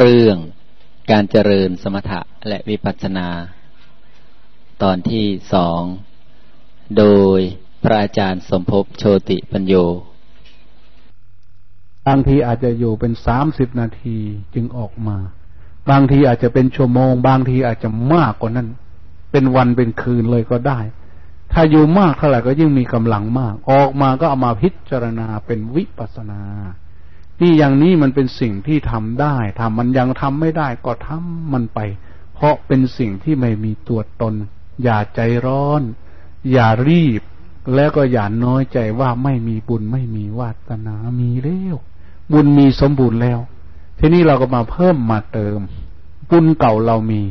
เรื่องการเจริญสมถะและวิปัสสนา ตอนที่สอง โดยพระอาจารย์สมภพโชติปัญโยบางทีอาจจะอยู่เป็นสามสิบนาทีจึงออกมา บางทีอาจจะเป็นชั่วโมง บางทีอาจจะมากกว่านั้น เป็นวันเป็นคืนเลยก็ได้ ถ้าอยู่มากเท่าไหร่ก็ยิ่งมีกำลังมาก ออกมาก็เอามาพิจารณาเป็นวิปัสสนา นี่อย่างนี้มันเป็นสิ่งที่ทำได้ทำมันยังทำไม่ได้ก็ทำมันไป เพราะเป็นสิ่งที่ไม่มีตัวตน อย่าใจร้อน อย่ารีบ แล้วก็อย่าน้อยใจว่าไม่มีบุญไม่มีวาสนามีแล้วบุญมีสมบูรณ์แล้ว ทีนี้เราก็มาเพิ่มมาเติม บุญเก่าเรามี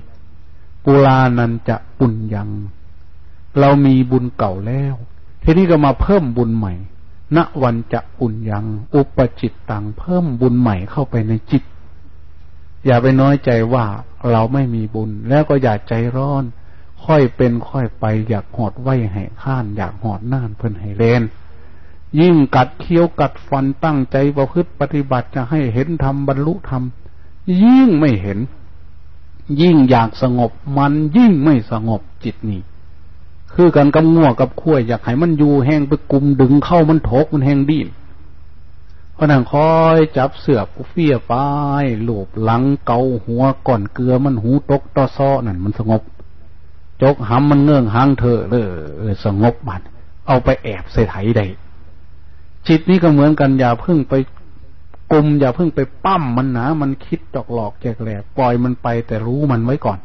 ปุรานันจะปุญยัง เรามีบุญเก่าแล้ว ทีนี้ก็มาเพิ่มบุญใหม่ ณวันจะปุญยัง อุปจิตตังเพิ่มบุญใหม่เข้าไปในจิต อย่าไปน้อยใจว่าเราไม่มีบุญ แล้วก็อย่าใจร้อน ค่อยเป็นค่อยไป อยากหอดไหวให้ข้าน อยากหอดน่านเพิ่นให้เลนยิ่งกัดเคี้ยวกัดฟันตั้งใจประพฤติปฏิบัติจะให้เห็นธรรมบรรลุธรรมยิ่งไม่เห็น ยิ่งอยากสงบมันยิ่งไม่สงบจิตนี่ คือกันกับงัวกับขั้วอยากให้มันอยู่แห้งไปกลุ่มดึงเข้ามันทกมันแห้งดีนพนั่งคอยจับเสือกเฟี้ยปายหลูบหลังเกาหัวก่อนเกลือมันหูตกต่อซ้อนั่นมันสงบ จกหำมันเงื่องหางเธอเลยสงบมันเอาไปแอบใส่ไถได้จิตนี้ก็เหมือนกันอย่าเพิ่งไปกลุ่มอย่าเพิ่งไปปั้มมันนะมันคิดจอกหลอกแจกแหลกปล่อยมันไปแต่รู้มันไว้ก่อน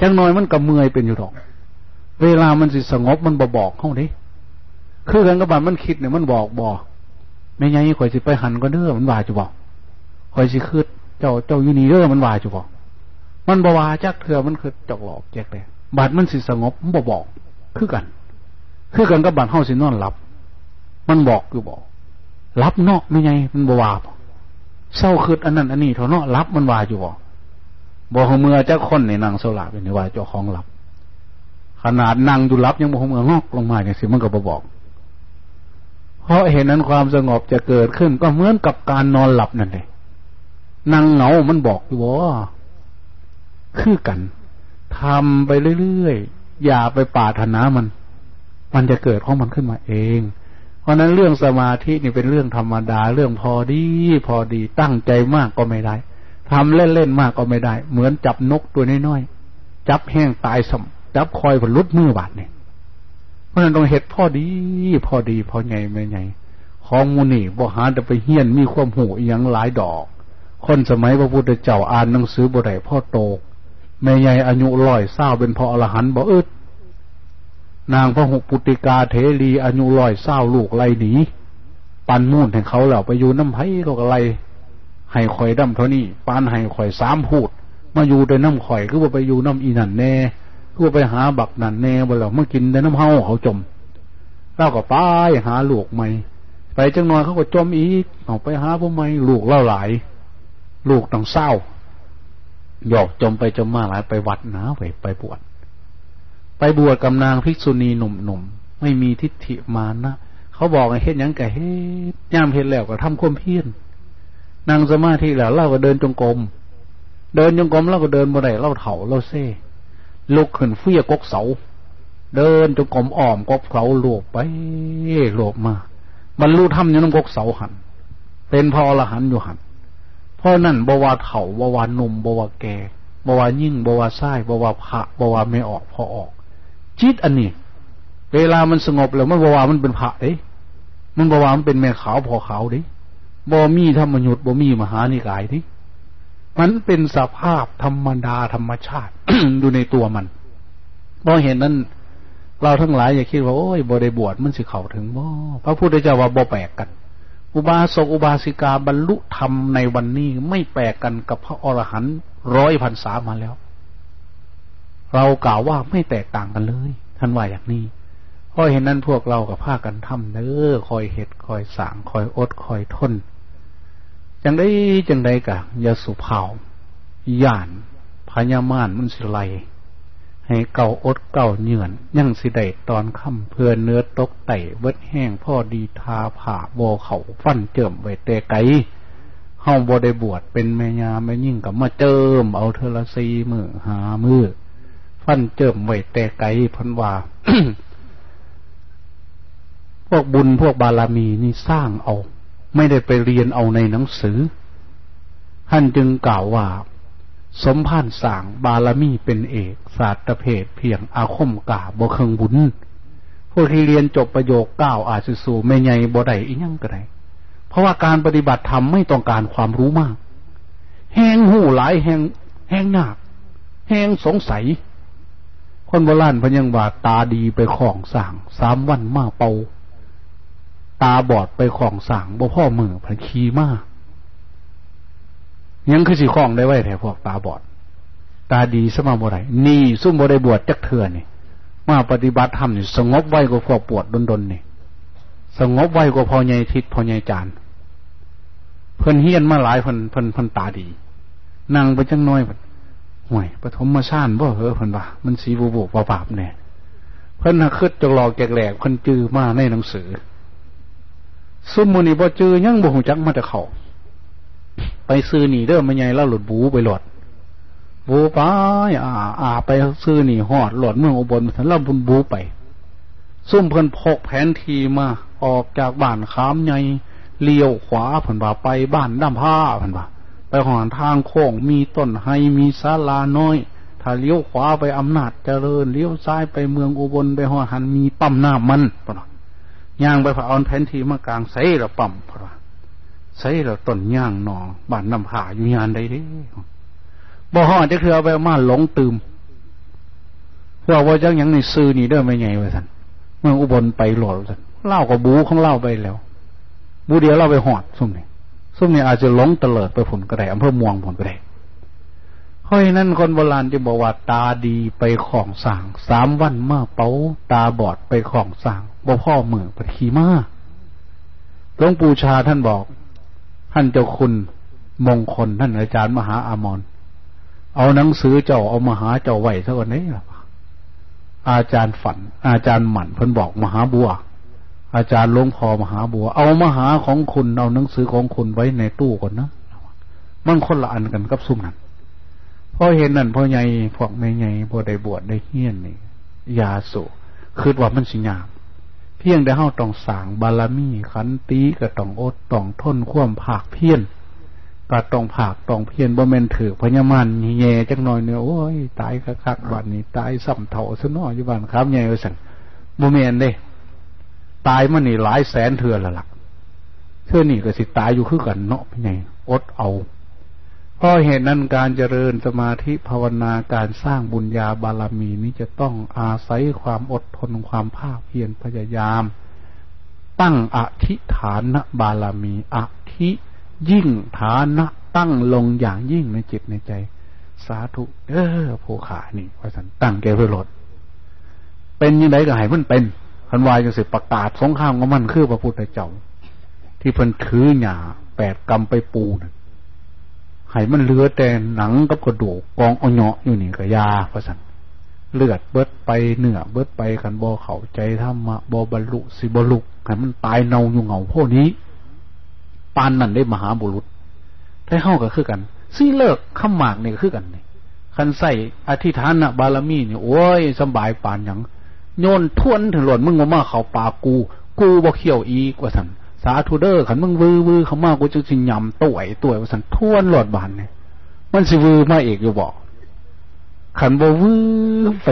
จังน้อยมันก็เมื่อยเป็นอยู่หรอก เวลามันสิสงบมันบอบอกเข้าดิคือกันกับบันมันคิดเนี่ยมันบอกบอกไม่ไงข่อยสิไปหันก็เด้อมันว่าจะบอกข่อยสิคืดเจ้าเจ้ายูนีเด้อมันว่าจะบอกมันบวาจักเถื่อมันคือจอกหลอกแจกเลยบาดมันสิสงบมันบอบอก คือกัน คือกันกับบันเฮาสินอนหลับ มันบอกคือบอกรับเนาะไม่ไงมันบวาเศร้าคืดอันนั้น อันนี้เท่าเนาะรับมันว่าอยู่บอกบอกเมื่อเจ้าคนในนางโซลาเป็นว่าเจ้าของหลับ ขนาดนั่งอยู่รับยังบอกมืองอกลงมาอย่างสิมันก็บบอก เพราะเห็นนั้นความสงบจะเกิดขึ้น ก็เหมือนกับการนอนหลับนั่นเลยนั่งเหงามันบอกอยู่ว่าคือกันทำไปเรื่อยๆอย่าไปปาถนามัน มันจะเกิดของมันขึ้นมาเอง เพราะนั้นเรื่องสมาธินี่เป็นเรื่องธรรมดาเรื่องพอดี พอดีตั้งใจมากก็ไม่ได้ทำเล่นๆมากก็ไม่ได้ เหมือนจับนกตัวน้อยๆจับแห้งตายสม จับคอยผลลุดมือบาดเนี่ยเพราะนั้นต้องเห็ดพ่อดี พอดีพอไงไม่ไงของมูนี่บ่หาจะไปเฮี้ยนมีความหูอย่างหลายดอก คนสมัยพระพุทธเจ้าอ่านหนังสือบ่ได้พ่อโตแม่ใหญ่อายุลอยเศร้าเป็นพออรหันต์บ่อึดนางพระหุปุติกาเทรีอายุลอยเศร้าลูกไล่หนีปันมุ่นให้เขาแล้วไปอยู่น้ำไผ่ก็ไล่ให้ข่อยดำเท่านี้ปานให้ข่อยสามพูด มาอยู่ในน้ำข่อย คือว่าไปอยู่น้ำอีนันแน่ ก็ไปหาบักนันแน่บ่แล้วมากินแต่น้ำเฮาเขาจมเล่าก็ไปหาลูกใหม่ ไปจังน้อยเขาก็จมอีกออกไปหาพวกใหม่ลูกเล่าหลาย ลูกต้องเศร้าหยอกจมไปจมมาหลายไปวัดนะไปไปบวชไปบวชกับนางภิกษุณีหนุ่มๆไม่มีทิฏฐิมานะเขาบอกให้เฮ็ดยังแกเฮ็ดย่ามเฮ็ดแล้วก็ทำความเพียรนางสมาธิแล้วเล่าก็เดินจงกรมเดินจงกรมเล่าก็เดินบ่ได้เล่าเถาเล่าเซ่ ลุกขึ้นเฟี้ยกกเสา เดินจงกรมอ้อมกกเสาโลบไปโลบมาบรรลุธรรมอยู่น้ำกกเสาหัน เป็นพอละหันอยู่หันเพราะนั่นบวาเถาบวานุ่มบวาแก่บวายิ่งบวาไส้บวาพระบวาไม่ออกพอออก จิตอันนี้ เวลามันสงบแล้วมันบวามันเป็นพระเด้มันบวามันเป็นแม่ขาวพอขาวเด้บ่มีธรรมยุทธบ่มีมหานิกายที่ มันเป็นสภาพธรรมดาธรรมชาติอยู่ในตัวมันเพราะเห็นนั้นเราทั้งหลายอย่าคิดว่าโอ้ยบริบวชมันสิเข้าถึงบ่พระพุทธเจ้าว่าบ่แปลกกัน อุบาสกอุบาสิกาบรรลุธรรมในวันนี้ไม่แปลกกันกับพระอรหันต์ร้อยพันสามาแล้ว เรากล่าวว่าไม่แตกต่างกันเลย ท่านว่าอย่างนี้เพราะเห็นนั้นพวกเรากับผ้ากันทำเน้อคอยเหตุคอยสางคอยอดคอยทน จังได้จังได้กะยาสุเผาย่านพญามานมันสิไลให้เก่าอดเก่าเหยื่อนยังสิได้ตอนค่ำเพื่อเนื้อตกไต่เวิดแห้งพ่อดีทาผ่าโบเขาฟันเจิมไว้เตะไกเฮาบ่ได้บวชเป็นแม่ยาแม่ยิ่งกับมาเจิมเอาเทละซีมือหามือฟันเจิมไว้แต่ไกพันว่าพวกบุญพวกบารมีนี่สร้างเอา ไม่ได้ไปเรียนเอาในหนังสือ ท่านจึงกล่าวว่า สมพานสางบารมีเป็นเอกศาสตรเพศเพียงอาคมกาบ่เคิงบุญพวกที่เรียนจบประโยคเก้าอาจจะสู่ไม่ใหญ่บ่ได้อีกยังก็ได้เพราะว่าการปฏิบัติธรรมไม่ต้องการความรู้มาก แห้งหูหลายแห้งแห้งหนักแห้งสงสัย คนโบราณพยังว่าตาดีไปของสั่งสามวันมาเปา ตาบอดไปของสั่งบ่พ่อมือพันคีมากยังคือสีของได้ไว้แถวพวกตาบอด ตาดีสมาบ่ไรนี่ซุ่มบ่ได้บวชจักเถื่อนี่มาปฏิบัติธรรมนี่สงบไว้ก็พวกปวดดนๆนี่สงบไว้ก็พอใหญ่ทิศพอใหญ่จานเพิ่นเฮียนมาหลายเพิ่นเพิ่นเพิ่นตาดีนั่งไปจังน้อยห่วยปฐมมาชานบ่เหอเพิ่นว่ามันสีบูบุบาบาบเนี่ยเพิ่นน่ะคืดจกหลอกแกกแหลกเพิ่นจื้อมาในหนังสือ ซุมมูนี่บ่จือยังบ่หูจักมาแต่เขาไปซื้อหนีเด้อไมาใหญ่แล้วหลุดบูไปหลอดบูไปอ่า อ่า ไปซื้อหนีหอดหลอดเมืองอุบลสันลบุญบูไป ซุ่มเพิ่นพกแผนทีมาออกจากบ้านขามใหญ่เลี้ยวขวาเพิ่นว่าไปบ้านด้ามผ้าเพิ่นว่าไปหอนทางโค้งมีต้นไฮมีศาลาน้อย ถ้าเลี้ยวขวาไปอำนาจเจริญเลี้ยวซ้ายไปเมืองอุบลไปหอหันมีปั๊มน้ำมันเพิ่นว่า ย่างไปผ่าเอาแผนทีมากลางใส่ละปั๊มพิ่นว่าใส่ละต้นย่างหนอบ้านน้ำผาอยู่ยานใดเด้บ่ฮอดจะคือเอาไปมาหลงตืมเพื่อว่าจังยังในซื้อนี่เด้อไม่ไงวะสันเมืองอุบลไปหลอดสันเล่ากับบูของเล่าไปแล้ว บูเดียวเราไปหอดซุ่มนี่ซุ่มนี่อาจจะหลงเตลิดไปผลกระไดอำเภอมวงผลกระไดเราะนั้นคนโบราณจะบอกว่าตาดีไปของสางสามวันเมาเป้าตาบอดไปของสางบ่พ่อเมืองปฏิมาหลวงปู่ชาท่านบอก ท่านเจ้าคุณมงคลท่านอาจารย์มหาอามรเอาหนังสือเจ้าเอามาหาเจ้าไหวเท่านี้ล่ะอาจารย์ฝัน อาจารย์หมั่นเพิ่นบอกมหาบัว อาจารย์หลวงพ่อมหาบัว เอามหาของคุณเอาหนังสือของคุณไว้ในตู้ก่อนนะมันคนละอันกันกับซุ่มนั้น พอเห็นนั่นพ่อใหญ่พวกแม่ใหญ่พอได้บวชได้เฮี้ยนนี่ยาสูคือว่ามันสิญาเพียงได้เฮาต้องสางบารมีขันตีก็ต้องอดต้องทนข่วมผากเพี้ยนก็ต้องผากต้องเพี้ยนบ่แม่นถือพญามันแย่จักหน่อยเนี่ยโอ้ยตายคักๆวันนี้ตายสัมเท่าซะน้ออยู่บ้านครับใหญ่ว่าสั่นบ่แม่นเด้ตายมันนี่หลายแสนเถื่อละล่ะเทื่อนี่ก็สิตายอยู่คือกันเนาะพี่ไงอดเอา ราะเหตุนั้นการเจริญสมาธิภาวนาการสร้างบุญญาบารมีนี้จะต้องอาศัยความอดทนความภาคเพียรพยายาม ตั้งอธิฐานบารมีอธิยิ่งฐานะตั้งลงอย่างยิ่งในจิตในใจ สาธุ เออผู้ขานี่พระสันตั้งแกเพื่อลดเป็นยังไงก็ให้มันเป็นพันวายจะสิประกาศสงครามขอมันคือพระพุทธเจ้า ที่เพิ่นถือหยาแปดกำไปปูน ให้มันเลือแต่หนังกับกระดูกกองอเนาะอยู่นี่กับยาพระสันเลือดเบิดไปเนื้อเบิดไปขันบอเข่าใจธรรมะบอบรรลุสิบลุกให้มันตายเนาอยู่เหงาพวกนี้ปานนั่นได้มหาบุรุษถ้าเข้าก็คือกันซี่เลิกข้ามหมากนี่ก็คือกันนี่คันใส่อธิฐานนะบารมีนี่โอ้ยสบายปานอย่างโยนทวนถึงหล่นมึงมาเขาปากู กูบ่เขี่ยวอีกว่าสัน สาธุเดอร์ขันมึงวือวือเขามากกูจะสิยำต่วยต่วยว่าสันทวนหลอดบานเนี่ยมันสิวือมาเอกอยู่บอกขันบวือไป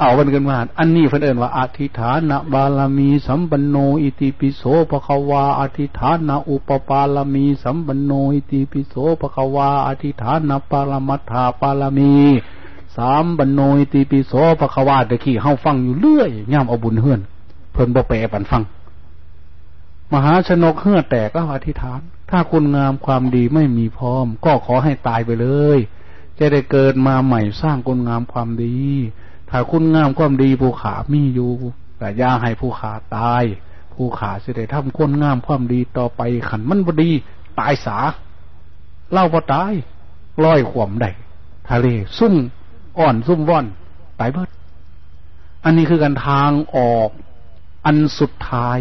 เอากันกันมา อันนี้เพิ่นเอินว่าอธิฐานะบาลามีสัมปันโนอิติปิโสภควาอธิฐานะอุปปาลามีสัมปันโนอิติปิโสภควาอธิฐานะปารมัตถาปาลามีสามบรรโนยตีปีโสปะควาตะขี้เฮาฟังอยู่เรื่อยย่ามเอาบุญเฮือน เพิ่นบ่แปรปันฟัง มหาชนกเฮือแตกก็อธิษฐาน ถ้าคุณงามความดีไม่มีพร้อม ก็ขอให้ตายไปเลย จะได้เกิดมาใหม่สร้างคุณงามความดี ถ้าคุณงามความดีผู้ขามีอยู่แต่ย่าให้ผู้ขาตายผู้ขาสิได้ทำคุณงามความดีต่อไปขันมันบดี ตายสา เล่าพอตายร้อยขวมได้ทะเลซุ่มอ่อนซุ่มว่อนตายเบิด อันนี้คือการทางออก อันสุดท้าย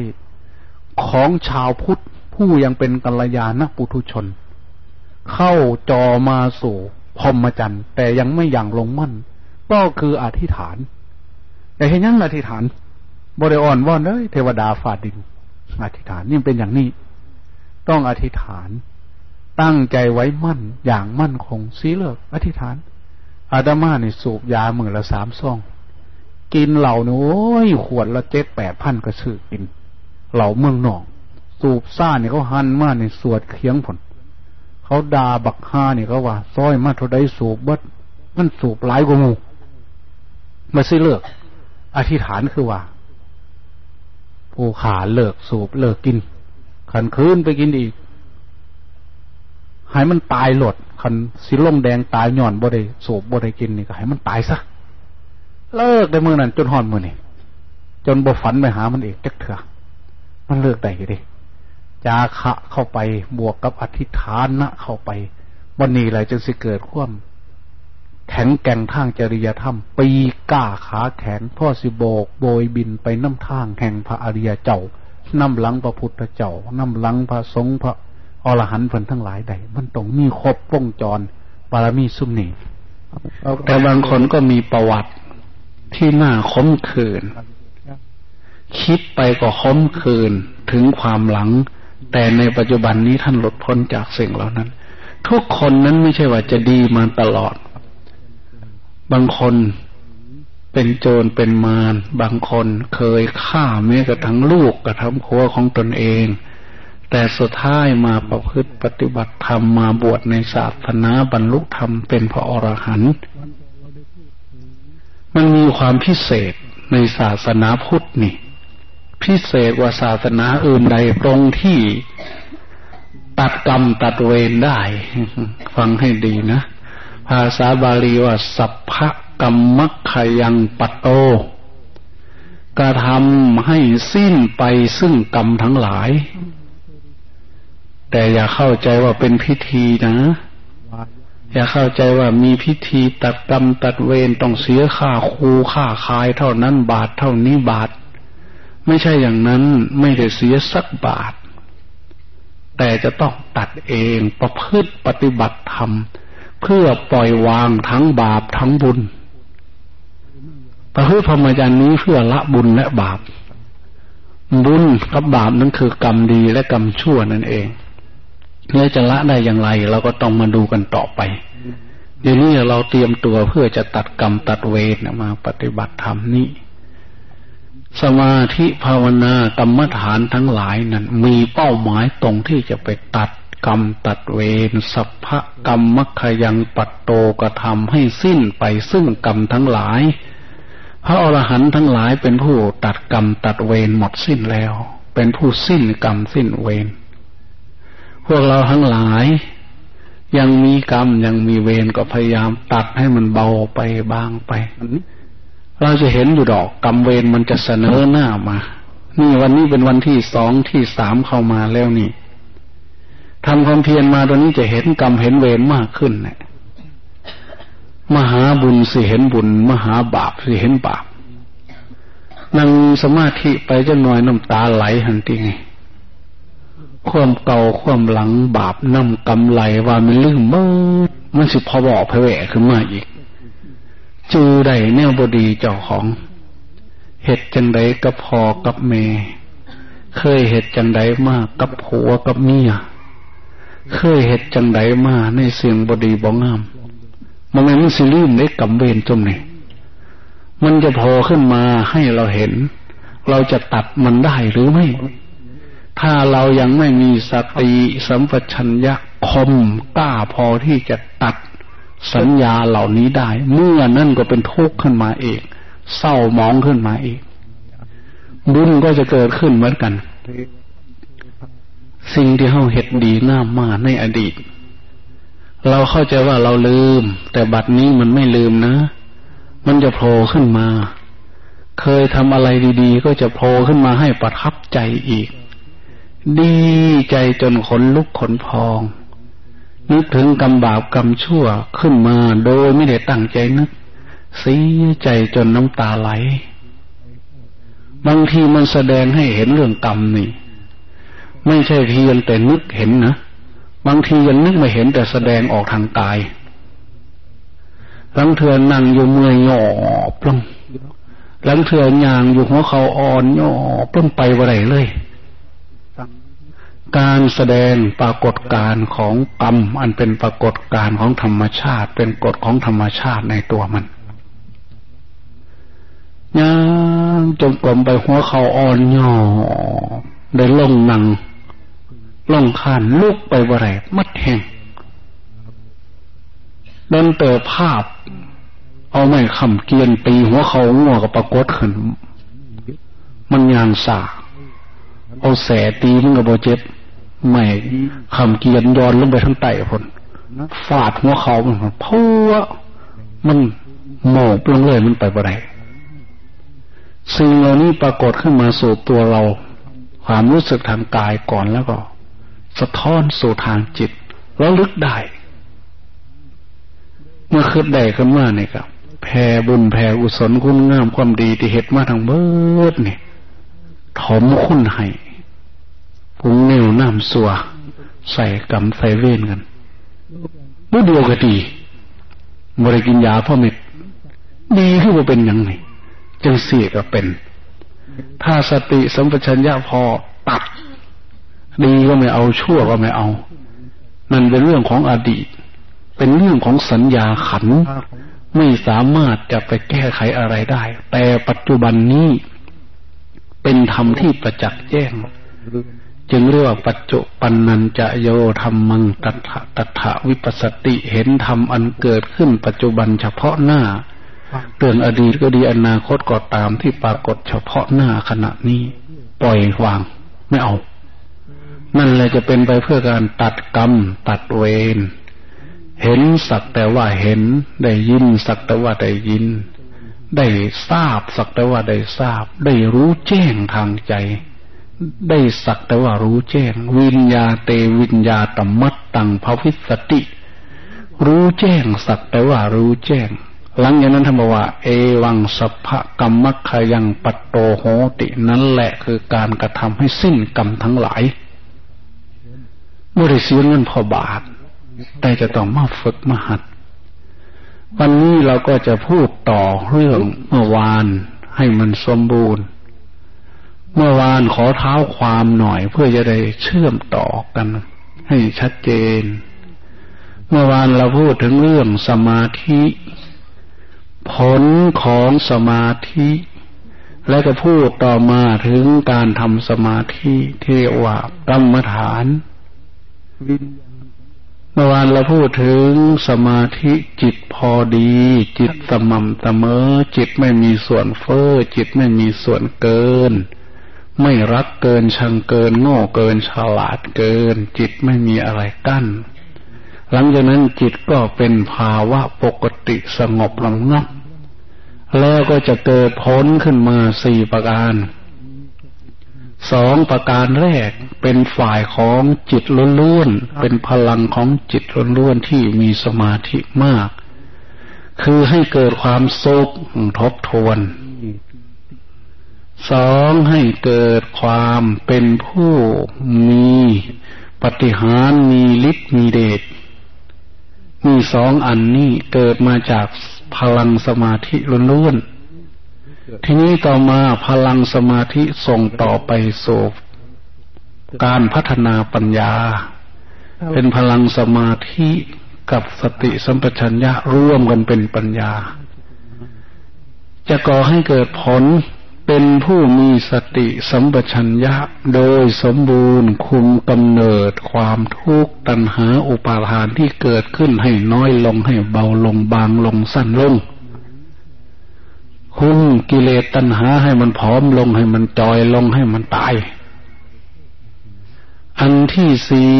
ของชาวพุทธผู้ยังเป็นกัลยาณปุถุชน เข้าจอมาสู่พรมจรรย์แต่ยังไม่อย่างลงมั่น ก็คืออธิษฐาน แต่เห็นยังอธิษฐานบริอ่อนว่อนเลยเทวดาฝ่าดินอธิษฐานนี่เป็นอย่างนี้ ต้องอธิษฐาน ตั้งใจไว้มั่นอย่างมั่นคงสีเลิก อธิษฐานอาดามาเนี่สูบยามือละสามซอง กินเหล่านี่โอ้ยขวดละเจ็ดแปดพันก็ซื้อกิน เหล่าเมืองนอง สูบซ่าเนี่ยเขาหันมาในสวดเคียงผลเขาด่าบักฮาเนี่ยเขาว่าซอยมาเท่าใดสูบบัดมันสูบหลายกว่ามูมาซื้อเลือกอธิษฐานคือว่า ผู้ขาเลิกสูบเลิกกิน ขันคืนไปกินอีกให้มันตายหลดขันสิลงแดงตายหย่อนบ่ได้สูบบ่ได้กินนี่ก็ให้มันตายซะเลิกได้เมื่อนั้นจนหอนมือนี่จนบ่ฝันไปหามันเอกจักเถอะ มันเลิกได้ดิจาคะเข้าไปบวกกับอธิษฐานนะเข้าไปวันนี้อะไรจึงสิเกิดข่วมแข็งแกร่งทางจริยธรรม ปีก้าขาแข็งพ่อสิโบก โบยบินไปน้ำทางแห่งพระอริยเจ้าน้ำหลังพระพุทธเจ้าน้ำหลังพระสงฆ์พระอรหันต์ผลทั้งหลายใดมันต้องมีครบวงจรบารมีสุมนีแต่บางคนก็มีประวัติที่น่าคมคืน คิดไปก็ค้มคืนถึงความหลัง แต่ในปัจจุบันนี้ท่านหลุดพ้นจากสิ่งเหล่านั้น ทุกคนนั้นไม่ใช่ว่าจะดีมาตลอด บางคนเป็นโจรเป็นมารบางคนเคยฆ่าแม้กระทั่งลูกกระทำครัวของตนเอง แต่สุดท้ายมาประพฤติปฏิบัติธรรมมาบวชในศาสนาบรรลุธรรมเป็นพระอรหันต์มันมีความพิเศษในศาสนาพุทธนี่ พิเศษกว่าศาสนาอื่นใดตรงที่ตัดกรรมตัดเวรได้ ฟังให้ดีนะ ภาษาบาลีว่า สัพพกรรมขยังปัตโตกระทำให้สิ้นไปซึ่งกรรมทั้งหลาย แต่อย่าเข้าใจว่าเป็นพิธีนะ อย่าเข้าใจว่ามีพิธีตัดกรรมตัดเวรต้องเสียค่าครูค่าคายเท่านั้นบาทเท่านี้บาท ไม่ใช่อย่างนั้นไม่ได้เสียสักบาท แต่จะต้องตัดเองประพฤติปฏิบัติธรรม เพื่อปล่อยวางทั้งบาปทั้งบุญ ประพฤติพรหมจรรย์นี้เพื่อละบุญและบาป บุญกับบาปนั้นคือกรรมดีและกรรมชั่วนั่นเองแล้วจะละได้อย่างไร เราก็ต้องมาดูกันต่อไป เดี๋ยวนี้เราเตรียมตัวเพื่อจะตัดกรรมตัดเวรมาปฏิบัติธรรมนี้ สมาธิภาวนากรรมฐานทั้งหลายนั้น มีเป้าหมายตรงที่จะไปตัดกรรมตัดเวรสัพพะกรรมมัคยังปัตโตกระทำให้สิ้นไปซึ่งกรรมทั้งหลาย พระอรหันต์ทั้งหลายเป็นผู้ตัดกรรมตัดเวรหมดสิ้นแล้ว เป็นผู้สิ้นกรรมสิ้นเวรพวกเราทั้งหลาย ยังมีกรรมยังมีเวรก็พยายามตัดให้มันเบาไปบางไป เราจะเห็นอยู่ดอกกรรมเวรมันจะเสนอหน้ามา นี่วันนี้เป็นวันที่สองที่สามเข้ามาแล้วนี่ทำความเพียรมาตัวนี้จะเห็นกรรมเห็นเวรมากขึ้นเนี่มหาบุญสิเห็นบุญ มหาบาปสิเห็นบาปนั่งสมาธิไปจะหน่อยน้ำตาไหลหันติไงความเก่าความหลังบาปน้ำกำไหลว่ามันลืมเมื่อมันสิพอบอกพแหวขึ้นมาอีก จูใดแนวบดีเจ้าของเหตุจังไดกับพอกับเม เคยเหตุจังไดมากกับผัวกับเมีย เคยเหตุจังไดมาในเสียงบดีบองามมันไม่มันสิลืมได้กำเวรจมนี่มันจะพอขึ้นมาให้เราเห็น เราจะตัดมันได้หรือไม่ ถ้าเรายังไม่มีสติสัมปชัญญะคมกล้าพอที่จะตัด สัญญาเหล่านี้ได้ เมื่อนั่นก็เป็นทุกข์ขึ้นมาเองเศร้ามองขึ้นมาเองบุญก็จะเกิดขึ้นเหมือนกัน สิ่งที่เฮาเห็ดดีงามมาในอดีต เราเข้าใจว่าเราลืม แต่บัดนี้มันไม่ลืมนะ มันจะโผล่ขึ้นมา เคยทำอะไรดี ๆ ก็จะโผล่ขึ้นมาให้ประทับใจอีก ดีใจจนขนลุกขนพอง นึกถึงกรรมบาปกรรมชั่วขึ้นมาโดยไม่ได้ตั้งใจนึกเสียใจจนน้ำตาไหล บางทีมันแสดงให้เห็นเรื่องกรรมนี่ ไม่ใช่เพียงแต่นึกเห็นนะ บางทียังนึกไม่เห็นแต่แสดงออกทางกายลังเถื่อนนั่งอยู่เมื่อยหยอบลงลังเถื่อยางอยู่หัวเขาอ่อนหยอบลงไปว่าไรเลย การแสดงปรากฏการของกรรม อันเป็นปรากฏการของธรรมชาติ เป็นกฎของธรรมชาติในตัวมันย่างจงกลมไปหัวเขาอ่อนหยอได้ลงนั่งลงขานลุกไปว่ไรมัดแห่งเดินเตอภาพ เอาไม่คำเกียนตีหัวเขางัวกับปรากฏขึ้น มันยางสาเอาแสตีมันกับโบเจ็บ ไม่คำเกียนย้อนลงไปทั้งไตคนฟาดหัวเขามันเพราะว่ามันโมกลงเลยมันไปบ่ไรสิ่งเหล่านี้ปรากฏขึ้นมาสู่ตัวเรา ความรู้สึกทางกายก่อนแล้วก็ สะท้อนสู่ทางจิต แล้วลึกได้ เมื่อคืดได้ขึ้นมาเนี่ยครับแผ่บุญแผ่อุศลคุณงามความดีที่เหตุมาทางเบิดเนี่ยถมคุณให้ พุงเนวน้ำสัว ใส่กำใส่เว้นกันเมื่อดีก็ดีบริกินยาพ่อเม็ดดีที่ว่าเป็นยังไงจึงเสียก็เป็น ถ้าสติสัมปชัญญะพอตัด ดีก็ไม่เอาชั่วก็ไม่เอานั่นเป็นเรื่องของอดีต เป็นเรื่องของสัญญาขัน ไม่สามารถจะไปแก้ไขอะไรได้ แต่ปัจจุบันนี้ เป็นธรรมที่ประจักษ์แจ้ง จึงเรียกว่าปัจจุปันนันจะโยธรรมังตัทะตัทะวิปัสสติเห็นธรรมอันเกิดขึ้นปัจจุบันเฉพาะหน้าเรื่องอดีตก็ดีอนาคตก็ตามที่ปรากฏเฉพาะหน้าขณะนี้ ปล่อยวาง ไม่เอา นั่นแหละจะเป็นไปเพื่อการตัดกรรม ตัดเวรเห็นสักแต่ว่าเห็น ได้ยินสักแต่ว่าได้ยิน ได้ทราบสักแต่ว่าได้ทราบ ได้รู้แจ้งทางใจ ได้สักแต่ว่ารู้แจ้ง วิญญาเตวิญญาตมัตตังภวิสติ รู้แจ้งสักแต่ว่ารู้แจ้ง หลังจากนั้นท่านบอกว่า เอวังสัพพกรรมขยังปัตโตโหตินั่นแหละคือการกระทำให้สิ้นกรรมทั้งหลายไม่ได้เสียเงินพอบาท แต่จะต้องมาฝึกมาหัด วันนี้เราก็จะพูดต่อเรื่องเมื่อวานให้มันสมบูรณ์ เมื่อวานขอเท้าความหน่อย เพื่อจะได้เชื่อมต่อกัน ให้ชัดเจน เมื่อวานเราพูดถึงเรื่องสมาธิ ผลของสมาธิ และก็พูดต่อมาถึงการทำสมาธิที่เรียกว่ากรรมฐานเมื่อวานเราพูดถึงสมาธิจิตพอดี จิตสม่ำเสมอ จิตไม่มีส่วนเฟอ้อจิตไม่มีส่วนเกิน ไม่รักเกินชังเกิน โง่เกินฉลาดเกิน จิตไม่มีอะไรกั้น หลังจากนั้นจิตก็เป็นภาวะปกติสงบลงงับแล้วก็จะเกิดผลขึ้นมาสี่ประการสองประการแรกเป็นฝ่ายของจิตล้วนๆเป็นพลังของจิตล้วนๆที่มีสมาธิมาก คือให้เกิดความสุขทบทวน สองให้เกิดความเป็นผู้มีปฏิหารมีฤทธิ์มีเดชมีสองอันนี้เกิดมาจากพลังสมาธิล้วนๆทีนี้ต่อมาพลังสมาธิส่งต่อไปสู่การพัฒนาปัญญา เป็นพลังสมาธิกับสติสัมปชัญญะร่วมกันเป็นปัญญา จะก่อให้เกิดผล เป็นผู้มีสติสัมปชัญญะโดยสมบูรณ์คุมกำเนิดความทุกข์ตัณหาอุปาทานที่เกิดขึ้นให้น้อยลงให้เบาลงบางลงสั้นลง คุมกิเลสตัณหาให้มันผอมลงให้มันจอยลงให้มันตาย อันที่สี่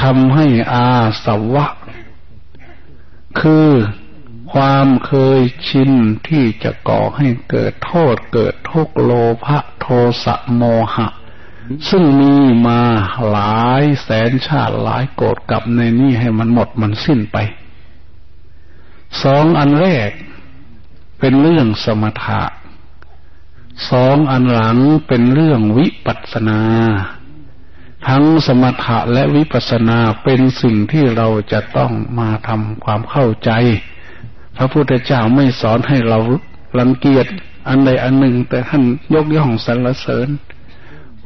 ทำให้อาสวะ คือ ความเคยชินที่จะก่อให้เกิดโทษเกิดทุกโลภะโทสะโมหะ ซึ่งมีมาหลายแสนชาติหลายโกรธกับในนี้ให้มันหมดมันสิ้นไป สองอันแรกเป็นเรื่องสมถะสองอันหลังเป็นเรื่องวิปัสนา ทั้งสมถะและวิปัสนาเป็นสิ่งที่เราจะต้องมาทำความเข้าใจ ระพุทธเจ้าไม่สอนให้เราลังเกียจอันใดอันหนึ่ง แต่ท่านยกย่องสรรเสริญ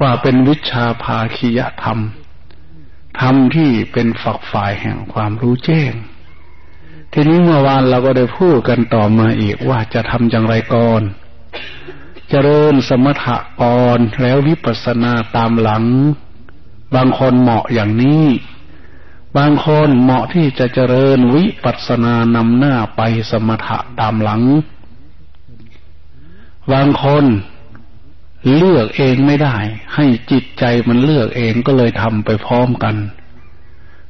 ว่าเป็นวิชาภาคียธรรม ธรรมที่เป็นฝักฝ่ายแห่งความรู้แจ้ง ทีนี้เมื่อวานเราก็ได้พูดกันต่อมาอีกว่าจะทำอย่างไรก่อนจเจริญสมถะก่อนแล้ววิปัสสนาตามหลัง บางคนเหมาะอย่างนี้ บางคนเหมาะที่จะเจริญวิปัสสนานำหน้าไปสมถะตามหลัง บางคนเลือกเองไม่ได้ ให้จิตใจมันเลือกเองก็เลยทำไปพร้อมกัน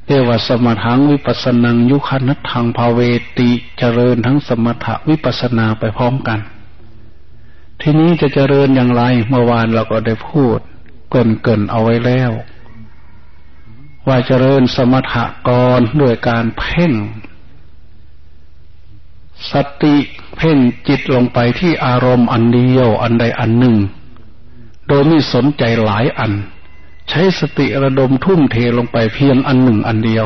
เรียกว่าสมถังวิปัสนังยุคนัตทังภาเวติเจริญทั้งสมถะวิปัสนาไปพร้อมกัน ทีนี้จะเจริญอย่างไรเมื่อวานเราก็ได้พูด เกินเกินเอาไว้แล้ว ว่าเจริญสมถะกรด้วยการเพ่ง สติเพ่งจิตลงไปที่อารมณ์อันเดียวอันใดอันหนึ่ง โดยไม่สนใจหลายอัน ใช้สติระดมทุ่มเทลงไปเพียงอันหนึ่งอันเดียว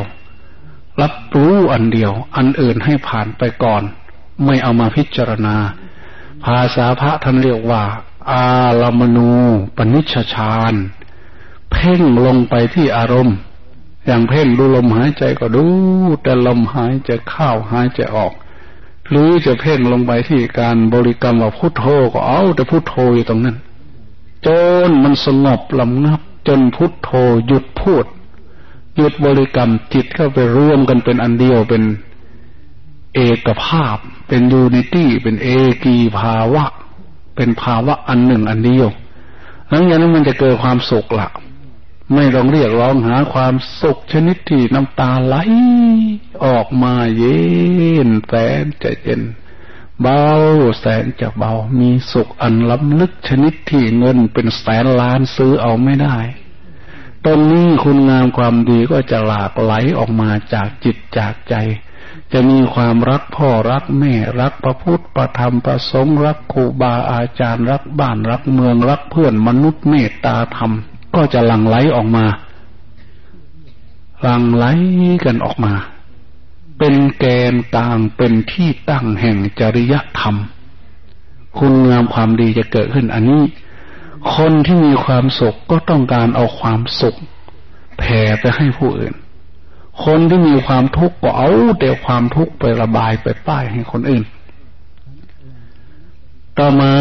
รับรู้อันเดียว อันอื่นให้ผ่านไปก่อน ไม่เอามาพิจารณา ภาษาพระท่านเรียกว่า อารมณูปนิชฌานเพ่งลงไปที่อารมณ์ อย่างเพ่งดูลมหายใจก็ดู แต่ลมหายใจเข้าหายใจออก หรือจะเพ่งลงไปที่การบริกรรมว่าพุทโธก็เอาแต่พุทโธอยู่ตรงนั้น จนมันสงบลำงับ จนพุทโธหยุดพูด หยุดบริกรรมจิตเข้าไปรวมกันเป็นอันเดียวเป็นเอกภาพ เป็น unity เป็นเอกีภาวะ เป็นภาวะอันหนึ่งอันเดียวหลังจากนั้นมันจะเกิดความสุขละ ไม่ต้องเรียกร้องหาความสุขชนิดที่น้ำตาไหล ออกมาเย็นแสนจะเย็น เบาแสนจะเบา มีสุขอันล้ำลึกชนิดที่เงินเป็นแสนล้านซื้อเอาไม่ได้ ตรงนี้คุณงามความดีก็จะหลากไหลออกมาจากจิตจากใจ จะมีความรักพ่อรักแม่รักพระพุทธพระธรรมพระสงฆ์รักครูบาอาจารย์รักบ้านรักเมืองรักเพื่อนมนุษย์เมตตาธรรม ก็จะหลั่งไหลออกมาหลั่งไหลกันออกมา เป็นแกนกลางเป็นที่ตั้งแห่งจริยธรรม คุณงามความดีจะเกิดขึ้นอันนี้ คนที่มีความสุขก็ต้องการเอาความสุขแผ่ไปให้ผู้อื่น คนที่มีความทุกข์ก็เอาแต่ความทุกข์ไประบายไปป้ายให้คนอื่น ต่อมา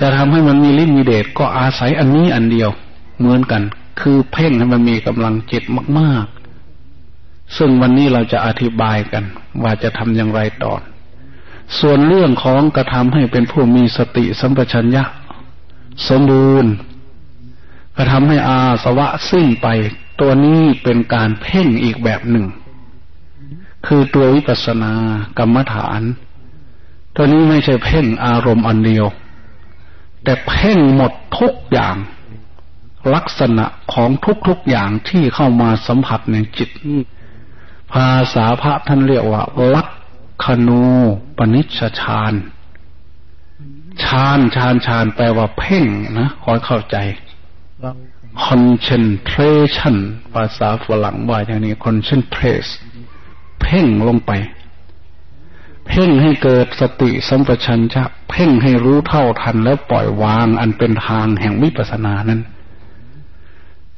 จะทำให้มันมีลิ้นมีเดชก็อาศัยอันนี้อันเดียว เหมือนกัน คือเพ่งให้มันมีกำลังจิตมากๆ ซึ่งวันนี้เราจะอธิบายกัน ว่าจะทำอย่างไรต่อ ส่วนเรื่องของกระทำให้เป็นผู้มีสติสัมปชัญญะ สมบูรณ์กระทำให้อาสวะสิ้นไป ตัวนี้เป็นการเพ่งอีกแบบหนึ่ง คือตัววิปัสสนากรรมฐาน ตัวนี้ไม่ใช่เพ่งอารมณ์อันเดียว แต่เพ่งหมดทุกอย่าง ลักษณะของทุกๆอย่างที่เข้ามาสัมผัสในจิตนี้ภาษาพระท่านเรียกว่า ลักขณูปนิชฌานฌานฌานฌานแปลว่าเพ่งนะขอเข้าใจ concentration ภาษาฝรั่งว่าอย่างนี้ concentrate เพ่งลงไป เพ่งให้เกิดสติสัมปชัญญะเพ่งให้รู้เท่าทันแล้วปล่อยวางอันเป็นทางแห่งวิปัสสนานั้น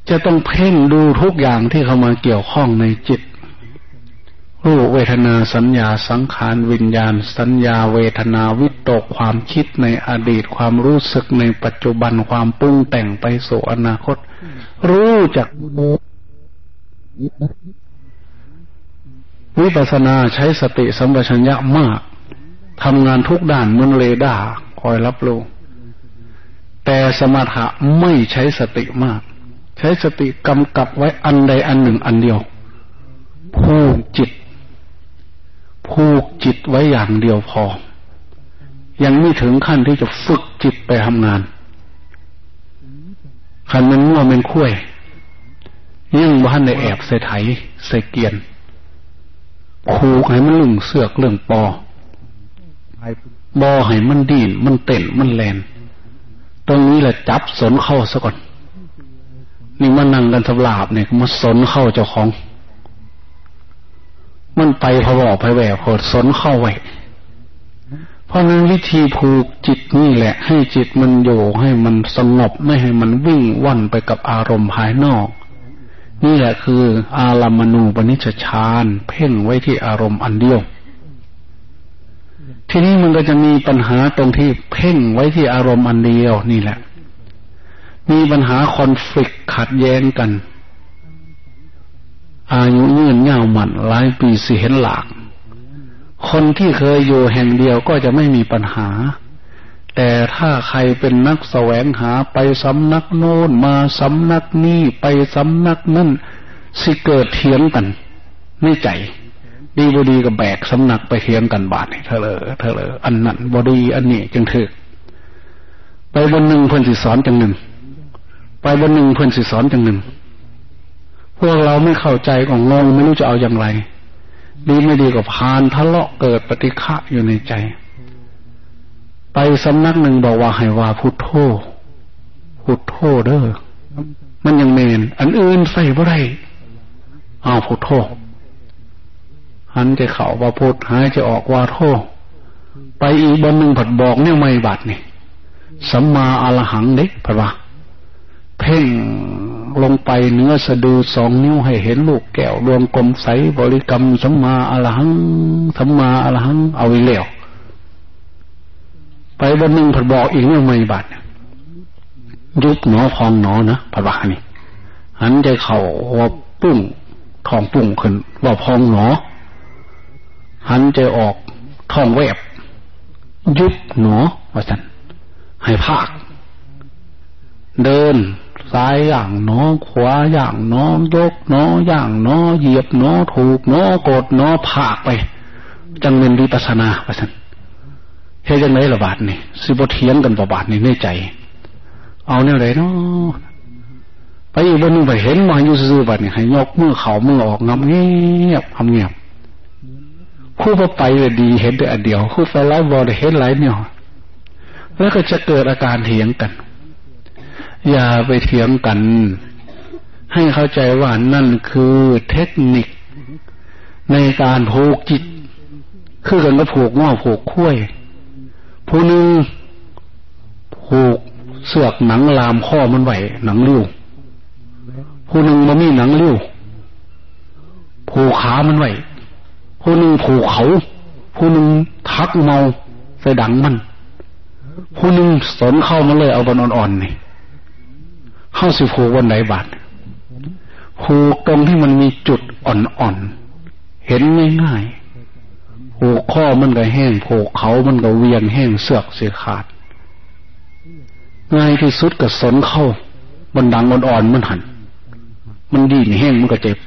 จะต้องเพ่งดูทุกอย่างที่เข้ามาเกี่ยวข้องในจิต รูปเวทนาสัญญาสังขารวิญญาณ สัญญาเวทนาวิตกความคิดในอดีตความรู้สึกในปัจจุบันความปรุงแต่งไปสู่อนาคต รู้จัก วิปัสนาใช้สติสัมปชัญญะมากทำงานทุกด้านเหมือนเรดาคอยรับรู้แต่สมถะไม่ใช้สติมาก ใช้สติกำกับไว้อันใดอันหนึ่งอันเดียวผูกจิตผูกจิตไว้อย่างเดียวพอ ยังไม่ถึงขั้นที่จะฝึกจิตไปทำงานขันมันง่วมันคุ้ยยังบ้านในแอบใส่ไถใส่เกียน ผูกให้มันลึงเสือกเรื่องปอบอให้มันดีนมันเต้นมันแลน ตรงนี้แหละจับสนเข้าซะก่อน นี่มานั่งกันสลาบเนี่ยมาสนเข้าเจ้าของ มันไปพอบอกไปแหวกโหดสนเข้าไว้เพราะนั้นวิธีผูกจิตนี่แหละ ให้จิตมันอยู่ให้มันสงบไม่ให้มันวิ่งว่อนไปกับอารมณ์ภายนอก นี่แหละคืออารามณูปนิชฌานเพ่งไว้ที่อารมณ์อันเดียว ทีนี้มันก็จะมีปัญหาตรงที่เพ่งไว้ที่อารมณ์อันเดียวนี่แหละ มีปัญหาคอนฟ lict ขัดแย้งกัน อายุยืนยาวหมันหลายปีสิเห็นหลาก คนที่เคยอยู่แห่งเดียวก็จะไม่มีปัญหา แต่ถ้าใครเป็นนักแสวงหาไปสำนักโน้นมาสำนักนี้ไปสำนักนั่นสิเกิดเทียงกันในใจดีบดีกับแบกสำนักไปเทียงกันบาทเธอเลยเธอเลยอันนั้นบดีอันนี้จึงถือไปบนหนึ่งเพื่อนสิสอนจังหนึ่ง ไปบนหนึ่งเพื่อนสิสอนจังหนึ่ง พวกเราไม่เข้าใจของงงไม่รู้จะเอาอย่างไร ดีไม่ดีก็พานทะเลาะเกิดปฏิฆะอยู่ในใจ ไปสำนักหนึ่งบอกว่าให้ว่าพุทโธพุทโธเด้อมันยังเมน อันอื่นใส่บ่ได้เอาพุทโธหันจะเข่าว่าพุทหายจะออกว่าโธไปอีกบนหนึ่งผัดบอกเนี่ยไม่บัดนี่สัมมาอรหังเด็กผัดว่าเพ่งลงไปเนื้อสะดือสองนิ้วให้เห็นลูกแก้วรวมกลมใสบริกรรมสัมมาอรหังสัมมาอรหังเอาไว้แล้ว ไปบนหนึ่งผัดบอกอีกเนี่ยไม่บาดยุบหนอพองหนอนะผัดว่านี่หันใจเข่าว่าปุ้งทองปุ้งขึ้นว่าพองหนอ หันใจออกทองแวบ ยุบหนอว่าสันให้ภาค เดินซ้ายอย่างน้อขวาอย่างน้อยกน้ออย่างน้อเหยียบน้อถูกน้อกดน้อผากไป จังเป็นวิปัสนาว่าสัน เฮ้ยจังไรระบาดนี่สิบเทียงกันประบาดนี่ในใจ เอาเนี่ยไรเนาะไปอีกบนนึงไปเห็นมาอยู่ซื่อบาดนี่ให้ยกมือเขามือออกงำเงียบทำเงียบคู่พอไปเลยดีเห็นแต่อันเดียว คู่ไฟไล่บอลเห็นไรเนี่ยแล้วก็จะเกิดอาการเถียงกัน อย่าไปเถียงกัน ให้เข้าใจว่านั่นคือเทคนิคในการผูกจิต คือกันก็ผูกง้อผูกคุ้ย ผู้หนึ่งผูกเสือกหนังลามข้อมันไหวหนังเลี้ยวผู้หนึ่งมันมีหนังเลี้ยวผูกขามันไหวผู้หนึ่งผูกเขา ผู้หนึ่งทักเมาใส่ดังมัน ผู้หนึ่งสนเข้ามาเลยเอาบนอ่อนๆนี่เข้าสิผูกวันไหนบาทผูกตรงที่มันมีจุดอ่อนๆเห็นง่ายๆ ผูกข้อมันก็แห้งผูกเขามันก็เวียนแห้งเสือกเสียขาดง่ายที่สุดกับสนเข้า มันดังอ่อนๆมันหัน มันดีนแห้งมันก็เจ็บ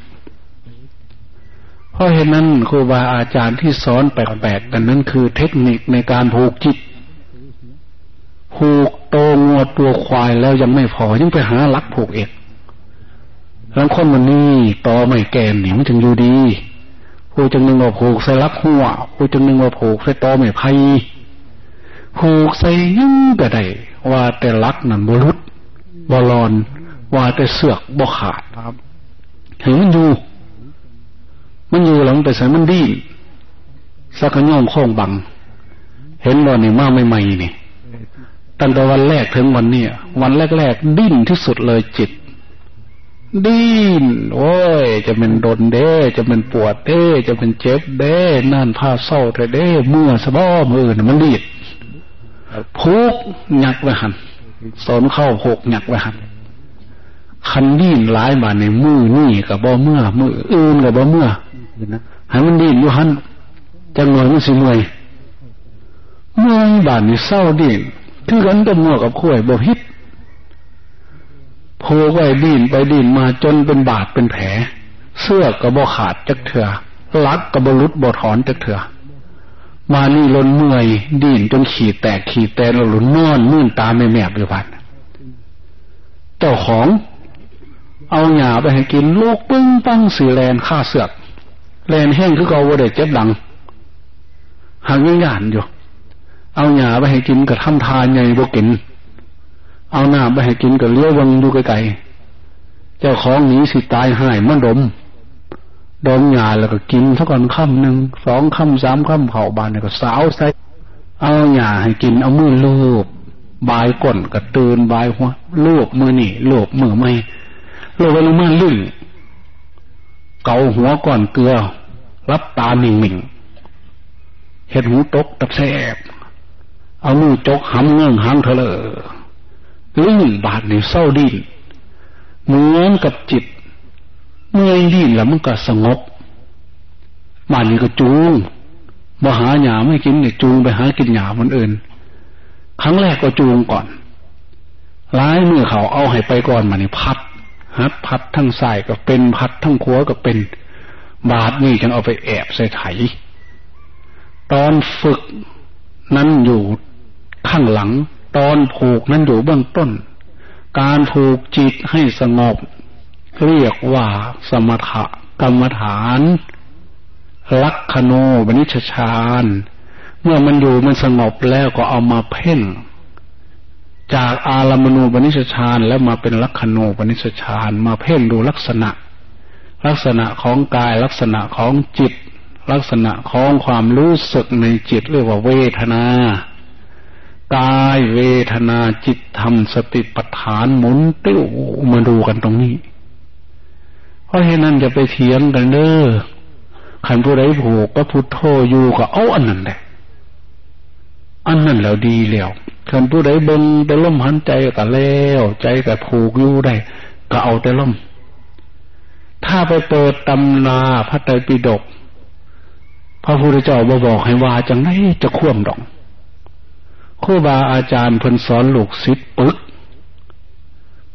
เพราะเหตุนั้นครูบาอาจารย์ที่สอนแปลกๆกันนั้นคือเทคนิคในการผูกจิตผูกโตงัวตัวควายแล้วยังไม่พอยังไปหาลักผูกเอกแล้วคนมันนี่ตอไม่แกนนี่มันจึงอยู่ดี ผู้จึงนึงว่าผูกใส่ลักหัวผู้จึงนึงว่าผูกใส่ตอไม่ไพ่ผูกใส่ยิ่งก็ได้ว่าแต่ลักนั่นบรุษบอลอน ว่าแต่เสือกบ่ขาดครับเห็นมันอยู่ มันอยู่หลังแต่ใส่มันดีสักย่องโค้งบัง เห็นบ่นี่มาใหม่ๆนี่ตั้งแต่วันแรกถึงวันนี้วันแรกๆดิ้นที่สุดเลยจิต ดิ้นโอ้ย จะเป็นโดนเด้จะเป็นปวดเด้จะเป็นเจ็บเด้นั่นผ้าเศร้าแต่เด้เมื่อสะบ้อมือมันรีดพุกหยักไว้หันสนเข้าหกหยักไว้หันคันดิ้นหลายบาทในมือนี่กับบ่เมื่อมืออื่นกับบ่เมื่อให้มันดิ้นอยู่หันจังหน่อยมันสิเมื่อยเมื่อยบาทนี่เศร้าดิ้นคือกันกับงัวกับข้วยบ่ฮิต โพไว้ดินไปดินมาจนเป็นบาดเป็นแผล เสื้อก็บ่ขาดจักเถื่อลักก็บ่ลุดบ่ถอนจักเถื่อมานี่ลนเมื่อยดินจนขีดแตกขีดแตนหลุนนอนมื่นตาไม่แมบอยู่พันเจ้าของเอาหยาไปให้กินลูกปึ้งปังสีแลนฆ่าเสือกแลนแห้งคือเกาวเด็เจ็บดังหางยังหยานอยู่ เอาหยาไปให้กินกับทำทานไงบกิน เอาหน้าไปให้กินกับเลี้ยววังดูไกลๆเจ้าของหนีสิตายหายมันดม ดมหยาแล้วก็กินสักก่อนค่ำหนึ่งสองค่ำสามค่ำเผาบานแล้วก็สาวใส่เอาหยาให้กินเอามือลูบบายก้นก็ตื่นบายหัวลูบมือนี่ลูบมือไม่ลูบไปลงมาลื่นเกาหัวก่อนเกลือ รับตาหนิ่งหมิ่งเห็ดหูตกตะแสบเอามือจกหำเงื่องหางเถลอ ลื่นบาดในเศร้าดิ้นเหมือนกับจิต เมื่อดิ้นแล้วมันก็สงบมันนี่ก็จูงมาหาหยาไม่กินเนี่ยจูงไปหากินหยามันอื่น ครั้งแรกก็จูงก่อนร้ายมือเขาเอาให้ไปก่อนมานี่พัดฮัดพัดทั้งใส่ก็เป็นพัดทั้งขัวก็เป็นบาดนี่ฉันเอาไปแอบใส่ไถ ตอนฝึกนั้นอยู่ข้างหลัง ตอนผูกนั้นอยู่เบื้องต้น การผูกจิตให้สงบ เรียกว่าสมถะกรรมฐานลักขโนบนิชฌานเมื่อมันอยู่มันสงบแล้วก็เอามาเพ่ง จากอารมณูปนิชฌานแล้วมาเป็นลักขณูปนิชฌานมาเพ่งดูลักษณะ ลักษณะของกายลักษณะของจิต ลักษณะของความรู้สึกในจิตเรียกว่าเวทนา กายเวทนาจิตธรรมสติปัฏฐานหมุนติ้วมาดูกันตรงนี้ เพราะฉะนั้นจะไปเถียงกันเด้อขันผู้ใดผูกก็พุทโธอยู่ก็เอาอันนั้นแหละอันนั้นแล้วดีแล้วคันผู้ใดเบิ่งแต่ล่มหันใจก็แล้ว ใจก็ผูกอยู่ได้ ก็เอาแต่ล่ม ถ้าไปเปิดตำนาพระไตรปิฎกพระพุทธเจ้าบอกให้ว่าจังไดจะคว่ำดอก ครูบาอาจารย์เพิ่นสอนลูกศิษย์ปึก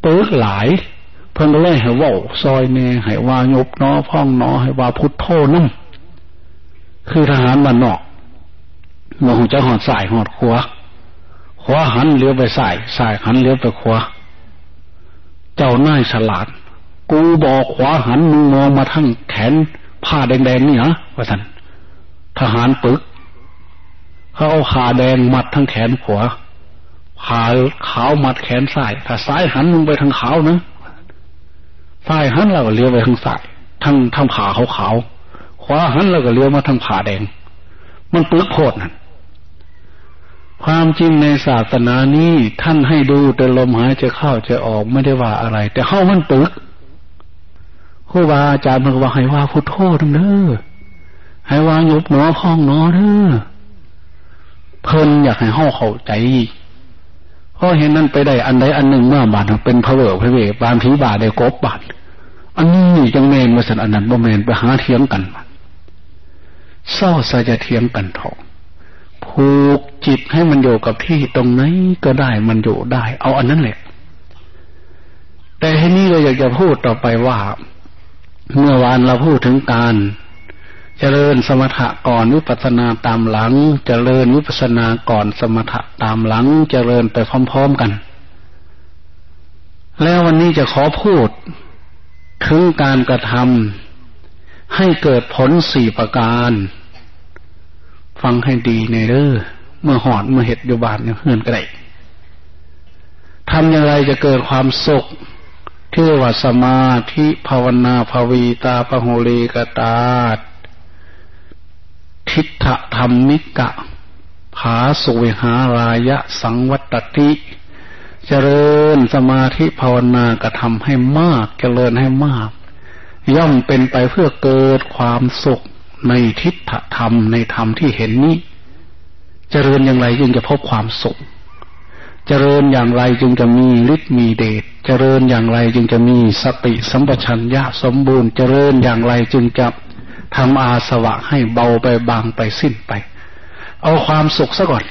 ปึกหลาย เพิ่นก็เลยให้ว่าซอยเนให้ว่ายบน้อพ่องน้อให้ว่าพุทโธนั่นคือทหารมันนอกมองจะหอดสายหอดขวาขวาหันเลี้ยวไปสายสายหันเลี้ยวไปขวาเจ้านายฉลาด กูบอกขวาหันมึงมองมาทั้งแขนผ้าแดงๆนี่เหรอว่าท่านทหารปึก เขาเอาขาแดงมัดทั้งแขนขวาขาขาวมัดแขนซ้ายถ้าซ้ายหันมึงไปทางขาวนะซ้ายหันเราก็เลี้ยวไปทางซ้ายทางทางขาขาวขาวขวาหันเราก็เลี้ยวมาทางขาแดง มันปึกโคตรนั่นความจริงในศาสนานี้ท่านให้ดูแต่ลมหายใจเข้าจะออกไม่ได้ว่าอะไร แต่เข้ามันปึกครูบาอาจารย์มันว่าให้ว่าพุทโธทั้งเด้อให้ว่ายกหนอพ้องหนอเด้อ เพิ่นอยากให้เข้าเข้าใจเพราะเห็นนั่นไปได้อันใดอันหนึ่งเมื่อบาดเป็นพระเวอพระเวบานผีบาได้กบบาดอันนี้จังเมนมาสันอันนั้นบ่เมนไปหาเทียงกันเศร้าซะจะเทียงกันทองผูกจิตให้มันอยู่กับที่ตรงไหนก็ได้มันอยู่ได้ เอาอันนั้นแหละ แต่ให้นี้เราอยากจะพูดต่อไปว่า เมื่อวานเราพูดถึงการ เจริญสมถะก่อนวิปัสนาตามหลัง เจริญวิปัสนาก่อนสมถะตามหลัง เจริญไปพร้อมๆกัน แล้ววันนี้จะขอพูด ถึงการกระทำให้เกิดผลสี่ประการ ฟังให้ดีในเด้อเมื่อหอดเมื่อเห็ดอยู่บานเนี่ยเฮือนก็ได้ทำอย่างไรจะเกิดความสุขเทวสมาธิภาวนาภาวีตาปโหเลกตา ทิฏฐธรรมิกะ ผาสุวิหารายะสังวัตติเจริญสมาธิภาวนากระทำให้มากเจริญให้มาก ย่อมเป็นไปเพื่อเกิดความสุขในทิฏฐธรรมในธรรมที่เห็นนี้เจริญอย่างไรจึงจะพบความสุขเจริญอย่างไรจึงจะมีฤทธิ์มีเดชเจริญอย่างไรจึงจะมีสติสัมปชัญญะสมบูรณ์เจริญอย่างไรจึงจะ ทำอาสวะให้เบาไปบางไปสิ้นไป เอาความสุขซะก่อน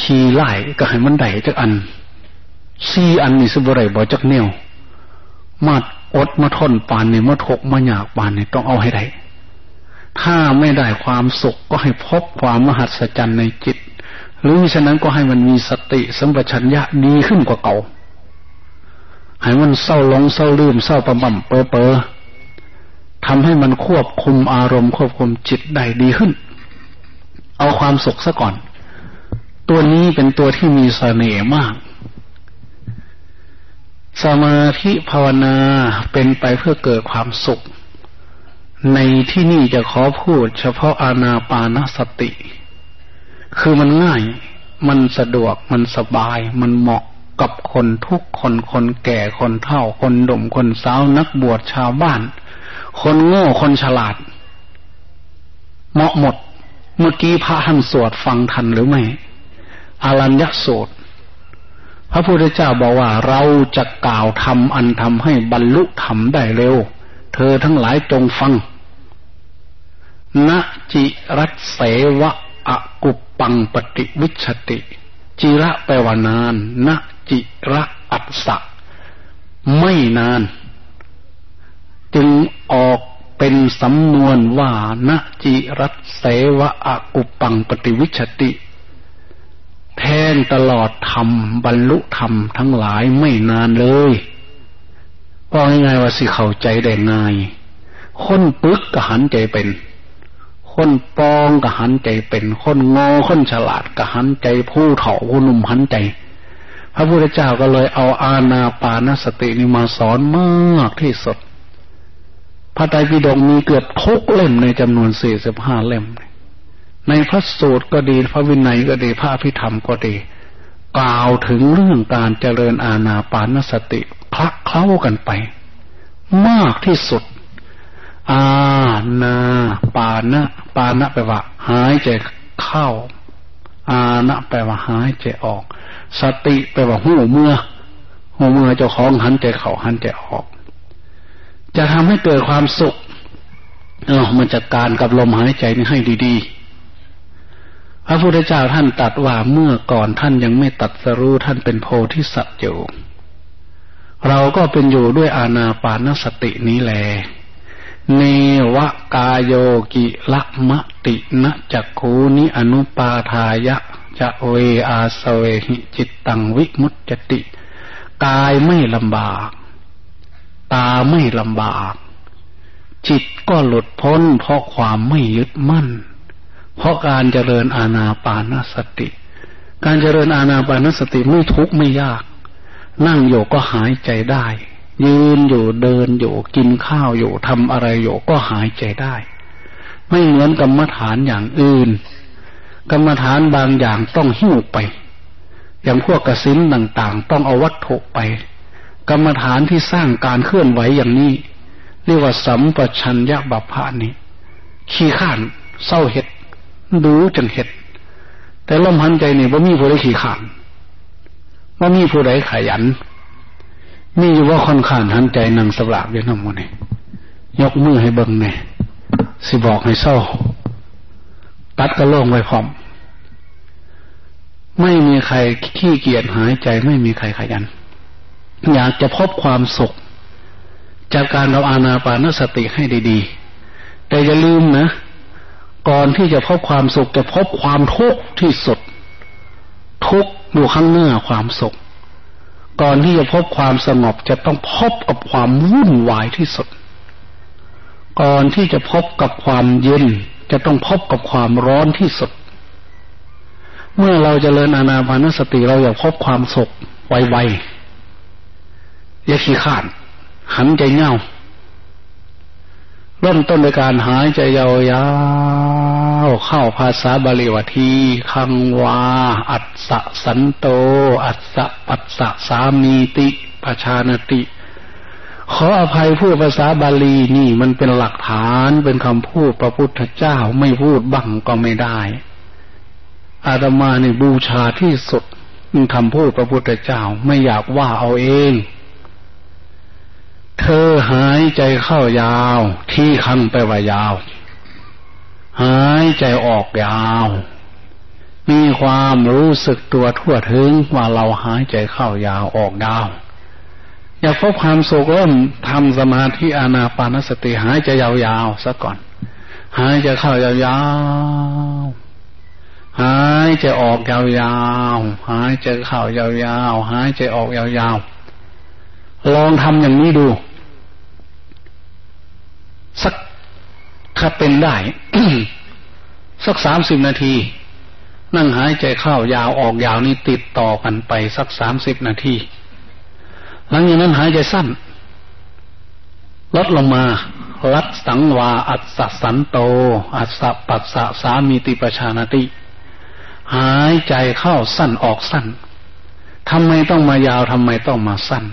ขี่ไล่ก็ให้มันได้จากอันสี่อันนี่สบไรบ่จักเนียวมาอดมาทนปานนี่มาทกมาอยากปานนี่ต้องเอาให้ได้ถ้าไม่ได้ความสุขก็ให้พบความมหัศจรรย์ในจิต หรือฉะนั้นก็ให้มันมีสติสัมปชัญญะดีขึ้นกว่าเก่าให้มันเศร้าลงเศร้าลืมเศร้าประบ่มเปอเปอ ทำให้มันควบคุมอารมณ์ ควบคุมจิตได้ดีขึ้น เอาความสุขซะก่อน ตัวนี้เป็นตัวที่มีเสน่ห์มาก สมาธิภาวนาเป็นไปเพื่อเกิดความสุข ในที่นี่จะขอพูด เฉพาะอาณาปานสติ คือมันง่าย มันสะดวก มันสบาย มันเหมาะกับคนทุกคน คนแก่ คนเฒ่า คนหนุ่ม คนสาว นักบวช ชาวบ้าน คนโง่คนฉลาด เหมาะหมด เมื่อกี้พระท่านสวดฟังทันหรือไม่อารัญญสูตรพระพุทธเจ้าบอกว่าเราจะกล่าวทำอันทำให้บรรลุธรรมได้เร็ว เธอทั้งหลายจงฟังณจิรัตเสวะอกุปังปฏิวิชติ จิระแปลว่านานณจิระอัตสะไม่นาน จึงออกเป็นสำนวนว่าณจิรัตเสวะอกุปังปฏิวิชติ แทงตลอดธรรมบรรลุธรรมทั้งหลายไม่นานเลยว่าง่ายๆว่าสิเข้าใจได้ง่าย คนปึกก็หันใจเป็น คนปองก็หันใจเป็น คนงอคนฉลาดก็หันใจผู้เฒ่าผู้หนุ่มหันใจ พระพุทธเจ้าก็เลยเอาอาณาปานสตินี่มาสอนมากที่สุด พระไตรปิฎกมีเกือบทุกเล่มในจำนวนสี่สิบห้าเล่ม ในพระสูตรก็ดี พระวินัยก็ดี พระพิธรรมก็ดี กล่าวถึงเรื่องการเจริญอาณาปานสติคลักเคล้ากันไป มากที่สุด อาณาปานะปานะแปลว่า หายใจเข้า อานะแปลว่าหายใจออก สติแปลว่าหูเมื่อหูเมื่อเจ้าของหันใจเข้าหันใจออก จะทำให้เกิดความสุข เออมันจะการกับลมหายใจนี่ให้ดีๆ พระพุทธเจ้าท่านตัดว่าเมื่อก่อนท่านยังไม่ตัดสรู้ท่านเป็นโพธิสัตว์อยู่ เราก็เป็นอยู่ด้วยอาณาปานสตินี้แลเนวกายโยกิละมะตินะจักูนิอนุปาทายะ จะเวอาสเวหิจิตตังวิมุตติ กายไม่ลำบาก ตาไม่ลำบาก จิตก็หลุดพ้นเพราะความไม่ยึดมั่น เพราะการเจริญอาณาปานสติ การเจริญอาณาปานสติไม่ทุกข์ไม่ยาก นั่งอยู่ก็หายใจได้ ยืนอยู่เดินอยู่กินข้าวอยู่ทำอะไรอยู่ก็หายใจได้ ไม่เหมือนกรรมฐานอย่างอื่น กรรมฐานบางอย่างต้องหิ้วไป อย่างพวกกระสินต่างๆ ต้องเอาวัตถุไป กรรมฐานที่สร้างการเคลื่อนไหวอย่างนี้ เรียกว่าสัมปชัญญะบัพพานี่ขี้ข้านเศร้าเห็ดดูจังเห็ด แต่ลมหันใจนี่ว่ามีผู้ใดขี่ขานว่ามีผู้ใดขยัน มีอยู่ว่าค่อนข้างหันใจนั่งสลากเรียนน้ำมันนี่ยกมือให้เบิ่งเนี่ยสิบอกให้เศร้า ตัดกระโล่งไว้พร้อม ไม่มีใครขี้เกียจหายใจไม่มีใครขยัน อยากจะพบความสุข จากการเราอานาปานสติให้ดีๆ แต่อย่าลืมนะ ก่อนที่จะพบความสุขจะพบความทุกข์ที่สุด ทุกข์อยู่ข้างหน้าความสุข ก่อนที่จะพบความสงบจะต้องพบกับความวุ่นวายที่สุด ก่อนที่จะพบกับความเย็นจะต้องพบกับความร้อนที่สุด เมื่อเราจเจริญอานาปานสติเราอยากพบความสุขไวๆ อย่าขี้ขาดหันใจเงาเริ่มต้นในการหายใจยาวๆเข้าภาษาบาลีวทีคังวา อัศสสันโต อัศสปัสสะสามีติปชานติ ขออภัยพูดภาษาบาลีนี่มันเป็นหลักฐานเป็นคำพูดพระพุทธเจ้าไม่พูดบังก็ไม่ได้ อาตมาในบูชาที่สุดคำพูดพระพุทธเจ้าไม่อยากว่าเอาเอง เธอหายใจเข้ายาว ที่คังไปว่ายาว หายใจออกยาว มีความรู้สึกตัวทั่วถึงว่าเราหายใจเข้ายาวออกยาว อยากพบความสุขเริ่มทำสมาธิอานาปานสติหายใจยาวๆซะก่อน หายใจเข้ายาวๆหายใจออกยาวๆ หายใจเข้ายาวๆ หายใจออกยาวๆ ลองทำอย่างนี้ดู สักถ้าเป็นได้ สักสามสิบนาที นั่งหายใจเข้ายาวออกยาวนี่ติดต่อกันไปสักสามสิบนาที หลังจากนั้นหายใจสั้น ลดลงมารัดสังวา อัศสันโต อัศปัสสะสามีติปชานติ หายใจเข้าสั้นออกสั้นทำไมต้องมายาวทำไมต้องมาสั้น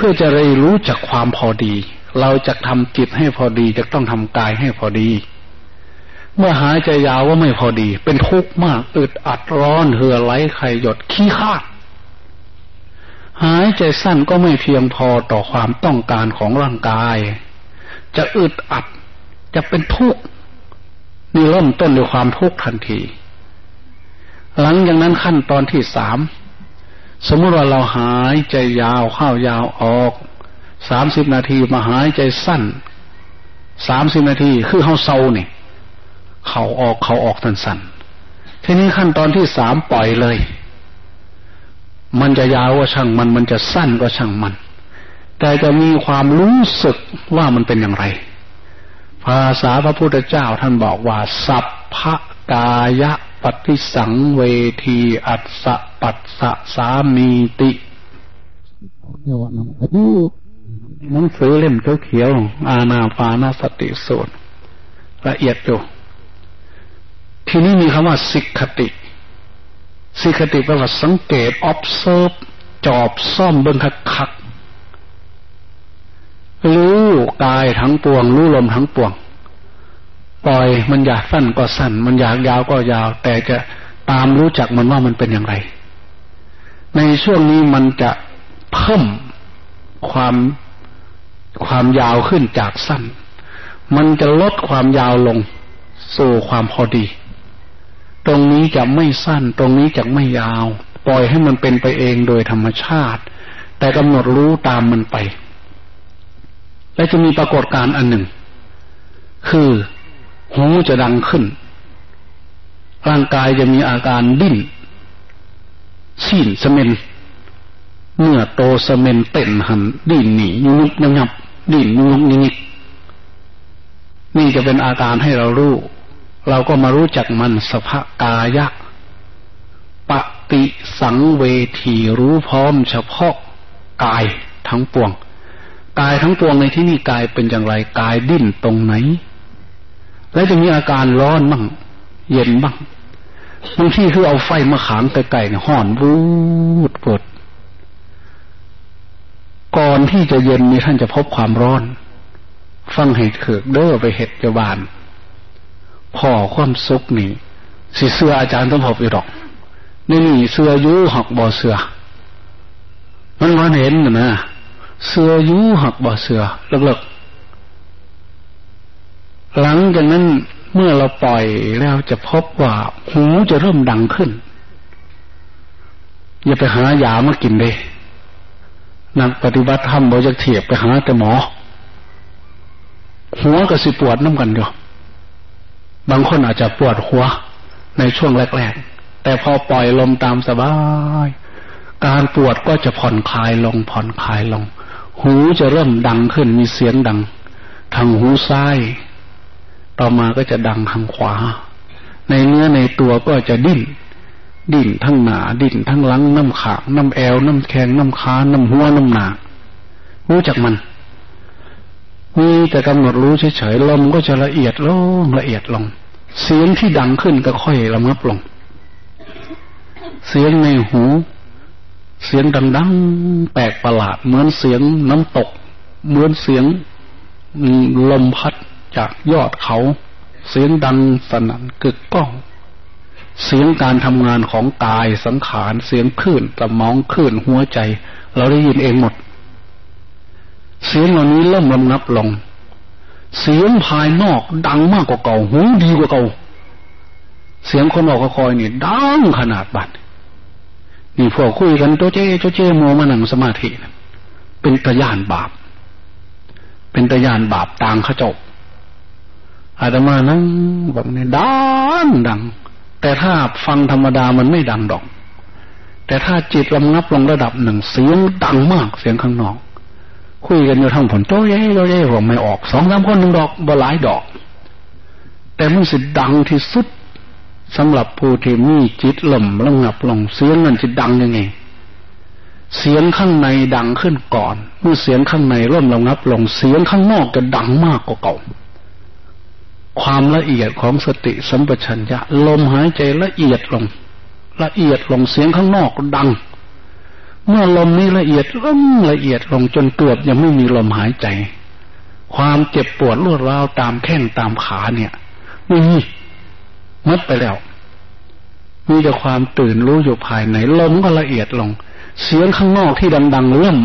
เพื่อจะได้รู้จักความพอดี เราจะทำจิตให้พอดีจะต้องทำกายให้พอดี เมื่อหายใจยาวว่าไม่พอดี เป็นทุกข์มากอึดอัดร้อนเหือไหลไข่หยดขี้ข้าหายใจสั้นก็ไม่เพียงพอต่อความต้องการของร่างกาย จะอึดอัดจะเป็นทุกข์นี่เริ่มต้นด้วยความทุกข์ทันที หลังจากนั้นขั้นตอนที่สาม สมมติว่าเราหายใจยาวเข้ายาวออกสามสิบนาทีมาหายใจสั้นสามสิบนาทีคือเข้าเซาเนี่ยเขาออกเขาออกสั้นๆทีนี้ขั้นตอนที่สามปล่อยเลย มันจะยาวก็ช่างมัน มันจะสั้นก็ช่างมัน แต่จะมีความรู้สึกว่ามันเป็นอย่างไร ภาษาพระพุทธเจ้าท่านบอกว่า สัพพกายะ ปฏิสังเวทีอัสสะปัสสะสามีติหนังสือเล่มเขียวๆอาณาปานาสติสูตรละเอียดอยู่ทีนี้มีคำว่าสิกขติสิกขติแปลว่าสังเกต observe จอบซ่อมเบิ่งคักคักรู้กายทั้งปวง รู้ลมทั้งปวง ปล่อยมันอยากสั้นก็สั้น มันอยากยาวก็ยาว แต่จะตามรู้จักมันว่ามันเป็นอย่างไร ในช่วงนี้มันจะเพิ่มความความยาวขึ้นจากสั้น มันจะลดความยาวลง สู่ความพอดี ตรงนี้จะไม่สั้น ตรงนี้จะไม่ยาว ปล่อยให้มันเป็นไปเองโดยธรรมชาติ แต่กำหนดรู้ตามมันไป และจะมีปรากฏการณ์อันหนึ่ง คือ หูจะดังขึ้น ร่างกายจะมีอาการดิ้นสิ้นสเมนเมื่อโตสเมนเต้นหันดิ้นหนียุบยับยับดิ้นยุบยิงินี่จะเป็นอาการให้เรารู้ เราก็มารู้จักมันสภากายะปฏิสังเวทีรู้พร้อมเฉพาะกายทั้งปวง กายทั้งปวงในที่นี่กายเป็นอย่างไร กายดิ้นตรงไหน แล้วจะมีอาการร้อนบ้างเย็นบ้างบางที่คือเอาไฟมาขางไกลๆเนี่ยห่อนวูดเปิด ก่อนที่จะเย็นนี่ท่านจะพบความร้อน ฟังเหตุเขือกเด้อไปเหตุจบานพ่อความสุกนี่สิเสื้ออาจารย์ต้องพบอีดอกนี่นี่เสื้อยูหักบ่อเสื้อมันมันเห็นนะเสื้อยูหักบ่อเสื้อเลิก หลังจากนั้นเมื่อเราปล่อยแล้วจะพบว่าหูจะเริ่มดังขึ้น อย่าไปหายามากินเลยนักปฏิบัติธรรมบจะเทียบไปหาแต่หมอ หัวก็สิปวดน้ำกันอยู่บางคนอาจจะปวดหัวในช่วงแรก ๆ แต่พอปล่อยลมตามสบาย การปวดก็จะผ่อนคลายลงผ่อนคลายลง หูจะเริ่มดังขึ้นมีเสียงดัง ทางหูซ้าย ต่อมาก็จะดังทางขวา ในเนื้อในตัวก็จะดิ้น ดิ้นทั้งหนา ดิ้นทั้งหลังน้ำขาน้ำแอว น้ำแข็งน้ำขาน้ำหัวน้ำหนารู้จักมันมีแต่กำหนดรู้เฉยๆลมก็จะละเอียดลงละเอียดลง เสียงที่ดังขึ้นก็ค่อยระงับลง เสียงในหู เสียงดังๆแปลกประหลาด เหมือนเสียงน้ำตก เหมือนเสียงลมพัด จากยอดเขา เสียงดังสนั่นกึกก้องเสียงการทำงานของกายสังขารเสียงคลื่นสมองคลื่นหัวใจ เราได้ยินเองหมด เสียงเหล่านี้เริ่มระงับลง เสียงภายนอกดังมากกว่าเก่าหูดีกว่าเก่า เสียงคนออกก็คอยนี่ดังขนาดบัดนี่พวกคุยกันโจเจโจเจโมมานั่งสมาธิ เป็นตะยานบาป เป็นตะยานบาปต่างขจก อาตมานั่งแบบนี้ดังดัง แต่ถ้าฟังธรรมดามันไม่ดังดอก แต่ถ้าจิตลำงับลงระดับหนึ่งเสียงดังมากเสียงข้างนอก คุยกันอยู่ทั้งผลโจ้เย่โจ้เย่ผมไม่ออกสองสามคนหนึ่งดอกบ่หลายดอก แต่มันสิดังที่สุดสำหรับผู้ที่มีจิตลมระงับลงเสียงนั้นจะดังยังไง เสียงข้างในดังขึ้นก่อน เมื่อเสียงข้างในร่มระงับลงเสียงข้างนอกจะดังมากกว่าเก่า ความละเอียดของสติสัมปชัญญะลมหายใจละเอียดลง ละเอียดลงเสียงข้างนอกดัง เมื่อลมนี้ละเอียดลงละเอียดลงจนเกือบยังไม่มีลมหายใจ ความเจ็บปวดรวดร้าวตามแข้งตามขาเนี่ยไม่มีมัดไปแล้วมีแต่ความตื่นรู้อยู่ภายในลมก็ละเอียดลง เสียงข้างนอกที่ดังๆเริ่ม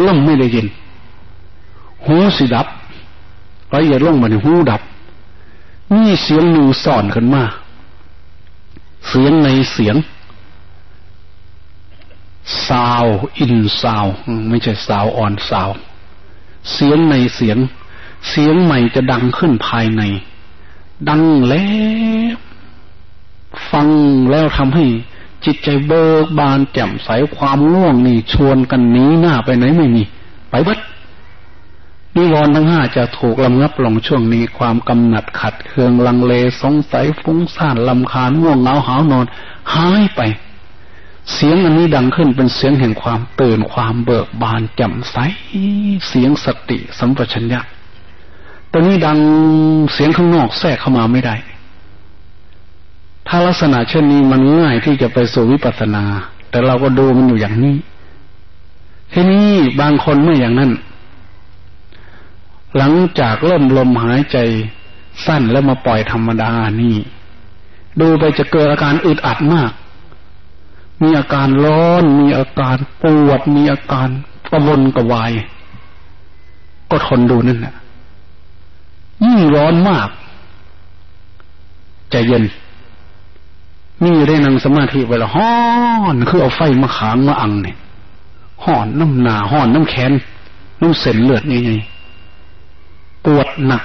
เริ่มไม่ได้ยินหูสิดับละเอียดลงมาในหูดับ นี่เสียงหนึ่งสอนขึ้นมา เสียงในเสียง sound in sound ไม่ใช่ sound on sound เสียงในเสียง เสียงใหม่จะดังขึ้นภายใน ดังแล้วฟังแล้วทำให้จิตใจเบิกบานแจ่มใสความง่วงนี่ชวนกันหนีหน้าไปไหนไม่มี ไปบัด นิวรณ์ทั้งห้าจะถูกลำงับลงช่วงนี้ความกำหนัดขัดเคืองลังเลสงสัยฟุ้งซ่านลำคาญง่วงเหงาหานอนหายไป เสียงอันนี้ดังขึ้นเป็นเสียงแห่งความตื่นความเบิกบานแจ่มใสเสียงสติสัมปชัญญะตอนนี้ดังเสียงข้างนอกแทรกเข้ามาไม่ได้ ถ้าลักษณะเช่นนี้มันง่ายที่จะไปสู่วิปัสสนา แต่เราก็ดูมันอยู่อย่างนี้ ทีนี้บางคนเมื่ออย่างนั้น หลังจากเริ่มลมหายใจสั้นแล้วมาปล่อยธรรมดานี่ ดูไปจะเกิดอาการอึดอัดมาก มีอาการร้อน มีอาการปวด มีอาการกระวนกระวาย ก็ทนดูนั่นแหละยิ่งร้อนมากใจเย็นนี่ได้นั่งสมาธิเวลาห้อนคือเอาไฟมาขางมาอังเนี่ยห่อนน้ำหนาห่อนน้ำแขนน้ำเส้นเลือดนี่ไง ปวดหนัก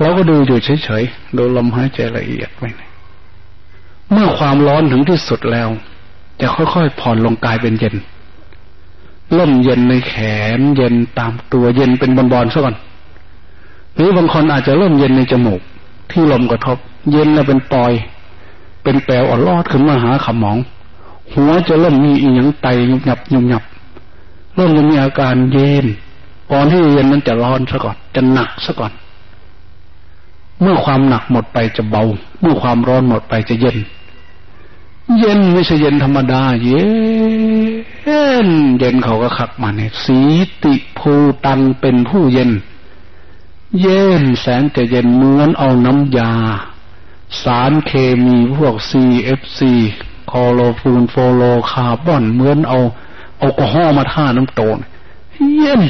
เราก็ดูอยู่เฉยๆ ดูลมหายใจละเอียดไปเมื่อความร้อนถึงที่สุดแล้ว จะค่อยๆผ่อนลงกายเป็นเย็นเริ่มเย็นในแขน เย็นตามตัวเย็นเป็นบอลๆซะก่อน หรือบางคนอาจจะเริ่มเย็นในจมูก ที่ลมกระทบ เย็นแล้วเป็นปลอย เป็นแปลวอ่อนรอดขึ้นมาหาขมอง หัวจะเริ่มมีอีหยังไตยุบหยับยุบหยับเริ่มจะมีอาการเย็น ก่อนที่เย็นนั้นจะร้อนซะก่อน จะหนักซะก่อน เมื่อความหนักหมดไปจะเบา เมื่อความร้อนหมดไปจะเย็น เย็นไม่ใช่เย็นธรรมดา เย็น เย็นเขาก็ขับมาเนี่ยสีติภูตังเป็นผู้เย็น เย็นแสนจะเย็นเหมือนเอาน้ำยา สารเคมีพวก CFC คอโลฟูนโฟโลคาร์บอนเหมือนเอาเอากระห้อมาท่าน้ำโตนเย็น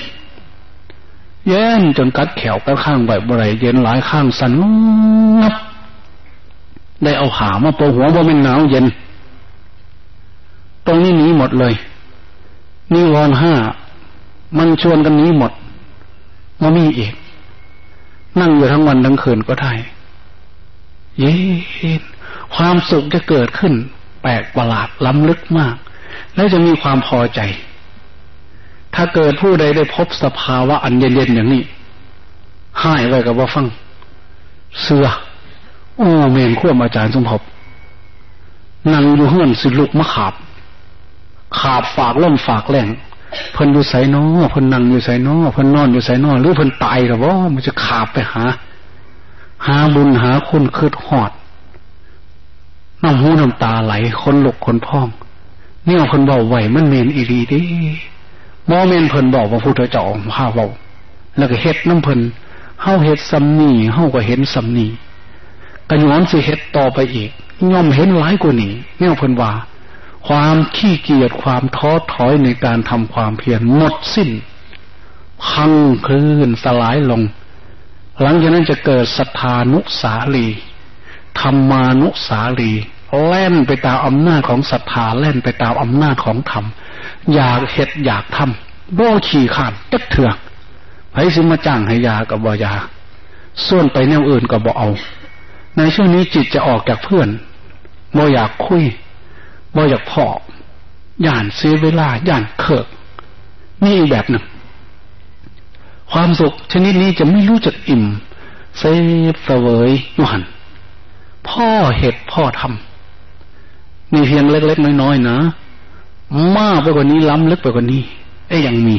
เย็นจนกัดแขวกัดข้างใบบไรเย็นหลายข้างสันงับได้เอาหามาโปหัวว่าเป็นหนาวเย็น ตรงนี้หนีหมดเลยนี่วอนห้ามันชวนกันหนีหมดมามีอีก นั่งอยู่ทั้งวันทั้งคืนก็ได้ เย็นความสุขจะเกิดขึ้น แปลกประหลาดล้ำลึกมาก และจะมีความพอใจ ถ้าเกิดผู้ใดได้พบสภาวะอันเย็นๆอย่างนี้หายไว้กับว่าฟัง เสือโอ้เมนขั้วอาจารย์สมภพนั่งอยู่เฮือนสิลุกมะขาบ ขาบฝากล่มฝากแหล่งเพิ่นอยู่ไสนอเพิ่นนั่งอยู่ไสนอเพิ่นนอนอยู่ไสนอหรือเพิ่นตายกับว่ามันจะขาบไปหา หาบุญหาคุณคืดหอดน้ำหูน้ำตาไหลคนหลกคนพองเนี่ยคนบอกไหวมันเมนอีรีดิ โมเมนเพิ่นบอกว่าพุทธเจ้าข้าเบาแล้วก็เฮ็ดน้ำเพิ่นเฮาเฮ็ดซัมนี่เฮาก็เห็นซัมนี่กระย้อนสิเฮ็ดต่อไปอีกย่อมเห็นหลายกว่านี้เนี่ยเพิ่นว่า ความขี้เกียจความท้อถอยในการทำความเพียรหมดสิ้นพังคลื่นสลายลง หลังจากนั้นจะเกิดศรัทธานุสาลีธรรมานุสาลีแล่นไปตามอำนาจของศรัทธาแล่นไปตามอำนาจของธรรม อยากเห็ดอยากทำโบขี่ขานจักเถื่อไผสิมาจ้างให้ยากับบอยา ส่วนไปแนวอื่นก็บอเอา ในช่วงนี้จิตจะออกจากเพื่อนบ่อยากคุยบ่อยากพอย่านเสียเวลาย่านเคิกนี่อีกแบบหนึ่ง ความสุขชนิดนี้จะไม่รู้จักอิ่มเซฟเสวยยุหัน พ่อเหตุพ่อทำมีเพียงเล็กๆน้อยๆนะ มากไปกว่านี้ล้ำลึกไปกว่านี้ได้ยังมี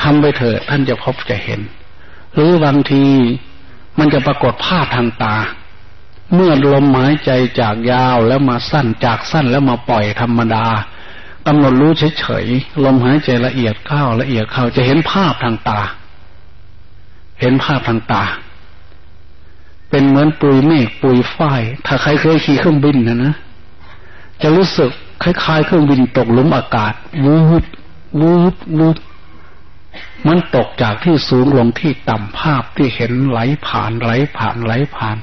ทำไปเถอะท่านจะพบจะเห็น หรือบางทีมันจะปรากฏภาพทางตา เมื่อลมหายใจจากยาวแล้วมาสั้นจากสั้นแล้วมาปล่อยธรรมดากำหนดรู้เฉยๆลมหายใจละเอียดเข้าละเอียดเข้าจะเห็นภาพทางตา เห็นภาพทางตา เป็นเหมือนปุยเมฆปุยฝ้ายถ้าใครเคยขี่เครื่องบินนะนะจะรู้สึก คล้ายๆ เครื่องบินตกหลุมอากาศวูบวูบวูบมันตกจากที่สูงลงที่ต่ำภาพที่เห็นไหลผ่านไหลผ่านไหลผ่าน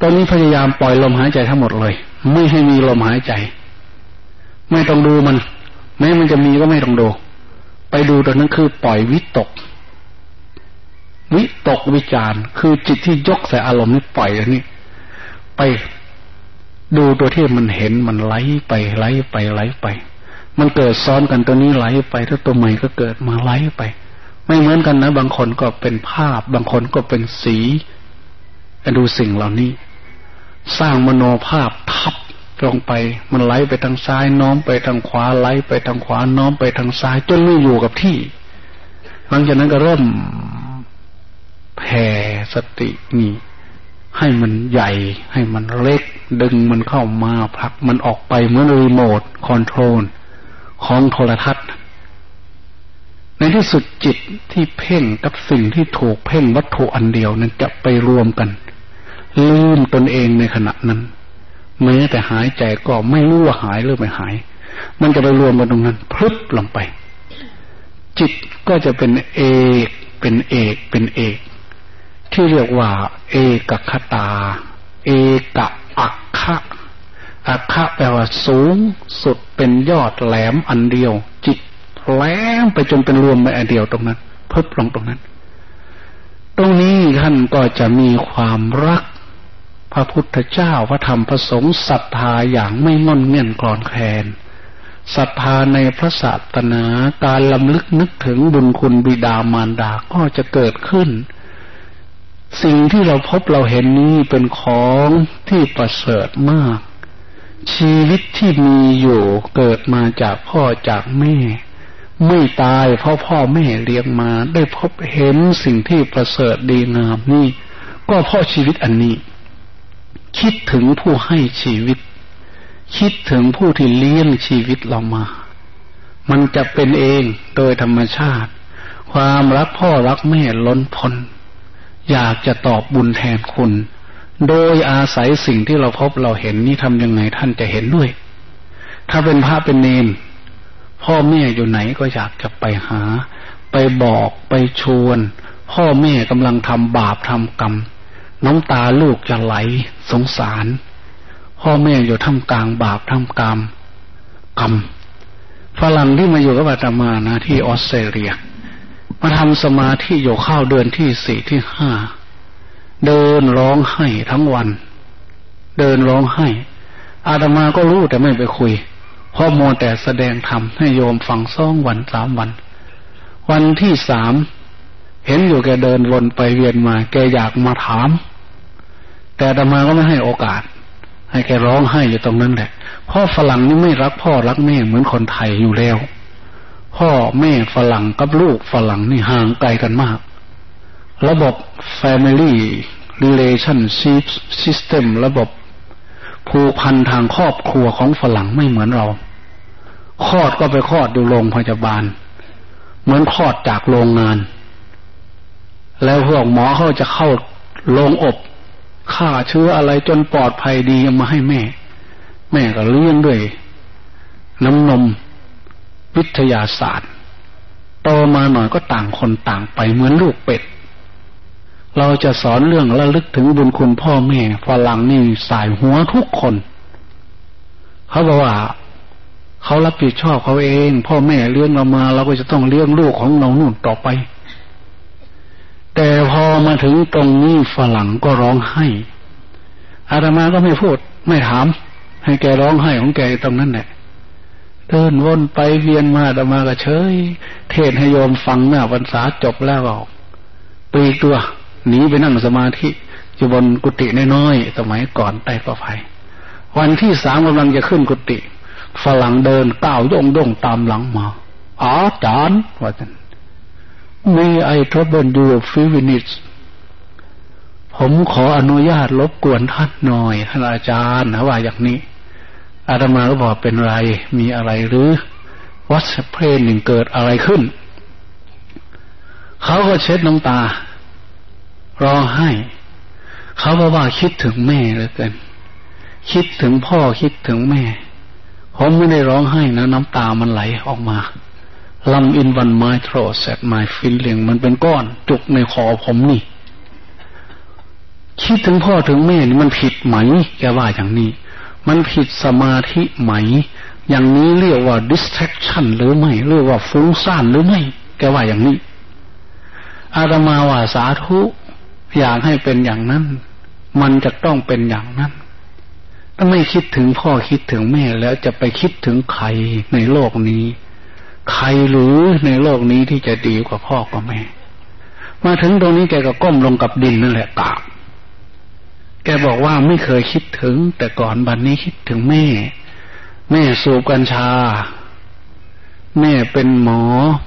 ตอนนี้พยายามปล่อยลมหายใจทั้งหมดเลย ไม่ให้มีลมหายใจ ไม่ต้องดูมัน แม้มันจะมีก็ไม่ต้องดู ไปดูตอนนั้นคือปล่อยวิตก วิตกวิจารคือจิตที่ยกใส่อารมณ์นี้ปล่อยอันนี้ ไป ดูตัวที่มันเห็นมันไหลไปไหลไปไหลไป มันเกิดซ้อนกันตัวนี้ไหลไปถ้าตัวใหม่ก็เกิดมาไหลไป ไม่เหมือนกันนะ บางคนก็เป็นภาพ บางคนก็เป็นสีดูสิ่งเหล่านี้ สร้างมโนภาพทับลงไป มันไหลไปทางซ้ายน้อมไปทางขวาไหลไปทางขวาน้อมไปทางซ้ายจนไม่อยู่กับที่ หลังจากนั้นก็เริ่มแผ่สตินี่ ให้มันใหญ่ ให้มันเล็ก ดึงมันเข้ามาผลักมันออกไปเหมือนรีโมทคอนโทรลของโทรทัศน์ ในที่สุดจิตที่เพ่งกับสิ่งที่ถูกเพ่งวัตถุอันเดียวนั้นจะไปรวมกัน ลืมตนเองในขณะนั้นแม้แต่หายใจก็ไม่รู้ว่าหายหรือไม่หาย มันจะไปรวมกันตรงนั้นพลึบลงไป จิตก็จะเป็นเอก เป็นเอก เป็นเอก ที่เรียกว่า เอกคตา เอกอักคะอาคะแปลว่าสูงสุดเป็นยอดแหลมอันเดียว จิตแหลมไปจนเป็นรวมไปอันเดียวตรงนั้นเพิ่ลงตรงนั้น ตรงนี้ท่านก็จะมีความรักพระพุทธเจ้าพระธรรมพระสงฆ์ศรัทธาอย่างไม่งอนเงี่ยนกรอนแคลนศรัทธาในพระศาสนาการลำลึกนึกถึงบุญคุณบิดามารดาก็จะเกิดขึ้น สิ่งที่เราพบเราเห็นนี้เป็นของที่ประเสริฐมาก ชีวิตที่มีอยู่เกิดมาจากพ่อจากแม่ ไม่ตายเพราะพ่อแม่เลี้ยงมา ได้พบเห็นสิ่งที่ประเสริฐดีงามนี่ ก็เพราะชีวิตอันนี้ คิดถึงผู้ให้ชีวิต คิดถึงผู้ที่เลี้ยงชีวิตเรามา มันจะเป็นเองโดยธรรมชาติ ความรักพ่อรักแม่ล้นพ้น อยากจะตอบบุญแทนคุณ โดยอาศัยสิ่งที่เราพบเราเห็นนี่ทำยังไงท่านจะเห็นด้วย ถ้าเป็นพระเป็นเนนพ่อแม่อยู่ไหนก็อยากจะไปหา ไปบอกไปชวน พ่อแม่กำลังทำบาปทำกรรม น้ำตาลูกจะไหลสงสาร พ่อแม่อยู่ท่ามกลางบาปท่ามกรรมกรรมฝรั่งที่มาอยู่กับอาตมานะที่ออสเตรเลีย มาทำสมาธิอยู่ข้าวเดือนที่สี่ที่ห้าเดินร้องไห้ทั้งวัน เดินร้องไห้ อาตมาก็รู้แต่ไม่ไปคุยเพราะมัวแต่แสดงธรรมให้โยมฟังสองวันสามวัน วันที่สามเห็นอยู่แกเดินวนไปเวียนมา แกอยากมาถาม แต่อาตมาก็ไม่ให้โอกาส ให้แกร้องไห้อยู่ตรงนั้นแหละพ่อฝรั่งนี่ไม่รักพ่อรักแม่เหมือนคนไทยอยู่แล้ว พ่อแม่ฝรั่งกับลูกฝรั่งนี่ห่างไกลกันมาก ระบบ Family Relationship System ระบบผูกพันทางครอบครัวของฝรั่งไม่เหมือนเราคลอดก็ไปคลอดอยู่โรงพยาบาล เหมือนคลอดจากโรงงาน แล้วพวกหมอเขาจะเข้าโรงอบฆ่าเชื้ออะไรจนปลอดภัยดีมาให้แม่ แม่ก็เลี้ยงด้วย น้ำนม วิทยาศาสตร์โตมาหน่อยก็ต่างคนต่างไปเหมือนลูกเป็ด เราจะสอนเรื่องระลึกถึงบุญคุณพ่อแม่ฝรั่งนี่สายหัวทุกคน เขาบอกว่าเขารับผิดชอบเขาเอง พ่อแม่เลี้ยงเรามา เราก็จะต้องเลี้ยงลูกของเรานู่นต่อไป แต่พอมาถึงตรงนี้ฝรั่งก็ร้องไห้อาตมาก็ไม่พูดไม่ถาม ให้แกร้องไห้ของแกตรงนั้นแหละ เดินวนไปเวียนมาอาตมาก็เฉย เทศให้โยมฟังหน้าพรรษาจบแล้วก็ปีตัวหนีไปนั่งสมาธิอยู่บนกุฏิน้อยๆสมัยก่อนใต้ประไฟวันที่สามกำลังจะขึ้นกุฏิฝรั่งเดินก้าวย่องย่องตามหลังมาอาจารย์ว่าจัน May I trouble you a few minutes ผมขออนุญาตรบกวนท่านหน่อยท่านอาจารย์นะว่าอย่างนี้ อาตมาก็บอกเป็นไร มีอะไรหรือ What's happening เกิดอะไรขึ้น เขาก็เช็ดน้ำตา ร้องไห้ เขาบอกว่าคิดถึงแม่เหลือเกิน คิดถึงพ่อคิดถึงแม่ ผมไม่ได้ร้องไห้นะ น้ำตามันไหลออกมาลำอินวันไม้โทรเซตไม้ฟินเลียงมันเป็นก้อน จุกในคอผมนี่ คิดถึงพ่อถึงแม่นี่มันผิดไหม แกว่าอย่างนี้ มันผิดสมาธิไหม อย่างนี้เรียกว่า distraction หรือไม่ เรียกว่าฟุ้งซ่านหรือไม่ แกว่าอย่างนี้ อาตมาว่าสาธุ อยากให้เป็นอย่างนั้น มันจะต้องเป็นอย่างนั้น ถ้าไม่คิดถึงพ่อคิดถึงแม่แล้วจะไปคิดถึงใครในโลกนี้ ใครหรือในโลกนี้ที่จะดีกว่าพ่อกว่าแม่ มาถึงตรงนี้แกก็ก้มลงกับดินนั่นแหละกราบ แกบอกว่าไม่เคยคิดถึง แต่ก่อนบัดนนี้คิดถึงแม่ แม่สูบกัญชา แม่เป็นหมอ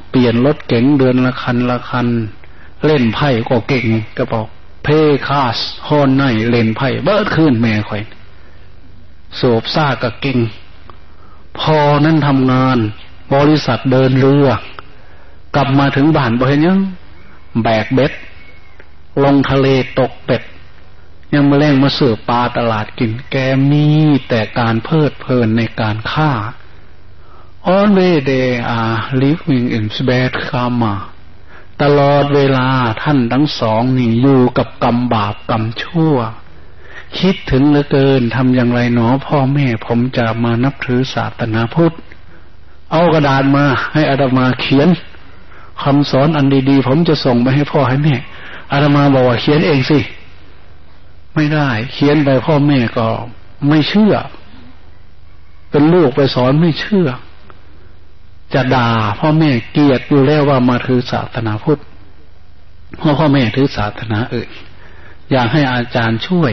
เปลี่ยนรถเก๋งเดือนละคันละคัน เล่นไพ่ก็เก่งก็บอกเพคาสฮอนไนเล่นไพ่เบิดขึ้นแม่คอยสูบซ่าก็เก่ง พอนั้นทำงาน บริษัทเดินเรือ กลับมาถึงบ้านบ่เห็นยังแบกเบ็ด ลงทะเลตกเป็ด ยังมาแล่งมาเสือปลาตลาดกินแกมีแต่การเพลิดเพลินในการฆ่า Always they are living in bad karma ตลอดเวลาท่านทั้งสองนี่อยู่กับกรรมบาปกรรมชั่ว คิดถึงเหลือเกินทำอย่างไรหนอพ่อแม่ผมจะมานับถือศาสนาพุทธ เอากระดาษมาให้อาตมาเขียนคำสอนอันดีๆ ผมจะส่งไปให้พ่อให้แม่อาตมาบอกว่าเขียนเองสิ ไม่ได้ เขียนไปพ่อแม่ก็ไม่เชื่อ เป็นลูกไปสอนไม่เชื่อ จะด่าพ่อแม่เกลียดอยู่แล้วว่ามาถือศาสนาพุทธเพราะพ่อแม่ถือศาสนาอื่นอยากให้อาจารย์ช่วย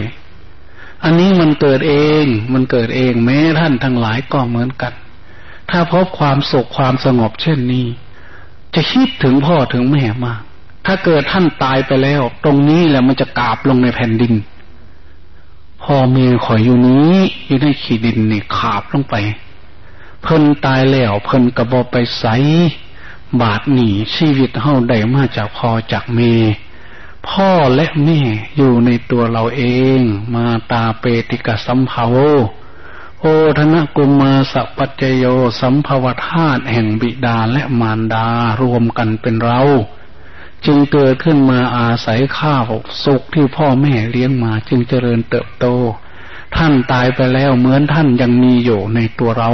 อันนี้มันเกิดเอง มันเกิดเองแม้ท่านทั้งหลายก็เหมือนกัน ถ้าพบความสุขความสงบเช่นนี้ จะคิดถึงพ่อถึงแม่มาก ถ้าเกิดท่านตายไปแล้ว ตรงนี้แหละมันจะกาบลงในแผ่นดิน พ่อแม่ขอยอยู่นี้อยู่ในขีดินนี่ขาบลงไป เพิ่นตายแล้ว เพิ่นกระบอกไปใสบาดหนีชีวิตเฮาได้มาจากพ่อจากเมพ่อและแม่อยู่ในตัวเราเอง มาตาเปติกะสัมภาวโอธนกุมาสปัจจโยสัมภวธาตุแห่งบิดาและมารดารวมกันเป็นเรา จึงเกิดขึ้นมาอาศัยข้าวสุขที่พ่อแม่เลี้ยงมา จึงเจริญเติบโต ท่านตายไปแล้วเหมือนท่านยังมีอยู่ในตัวเรา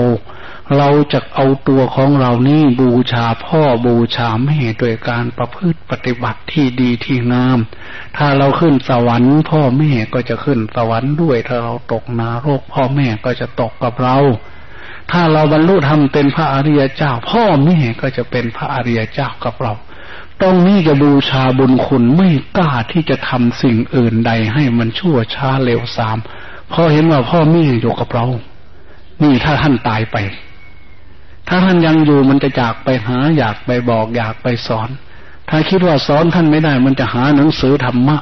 เราจะเอาตัวของเรานี่บูชาพ่อบูชาแม่โดยการประพฤติปฏิบัติที่ดีที่งาม ถ้าเราขึ้นสวรรค์ พ่อแม่ก็จะขึ้นสวรรค์ด้วยถ้าเราตกนรกพ่อแม่ก็จะตกกับเราถ้าเราบรรลุธรรมเป็นพระอริยเจ้า พ่อแม่ก็จะเป็นพระอริยเจ้ากับเรา ตรงนี้จะบูชาบุญคุณไม่กล้าที่จะทำสิ่งอื่นใดให้มันชั่วช้าเร็วสามเพราะเห็นว่าพ่อแม่อยู่กับเรา นี่ถ้าท่านตายไป ถ้าท่านยังอยู่มันจะจากไปหา อยากไปบอก อยากไปสอน ถ้าคิดว่าสอนท่านไม่ได้ มันจะหาหนังสือธรรมะ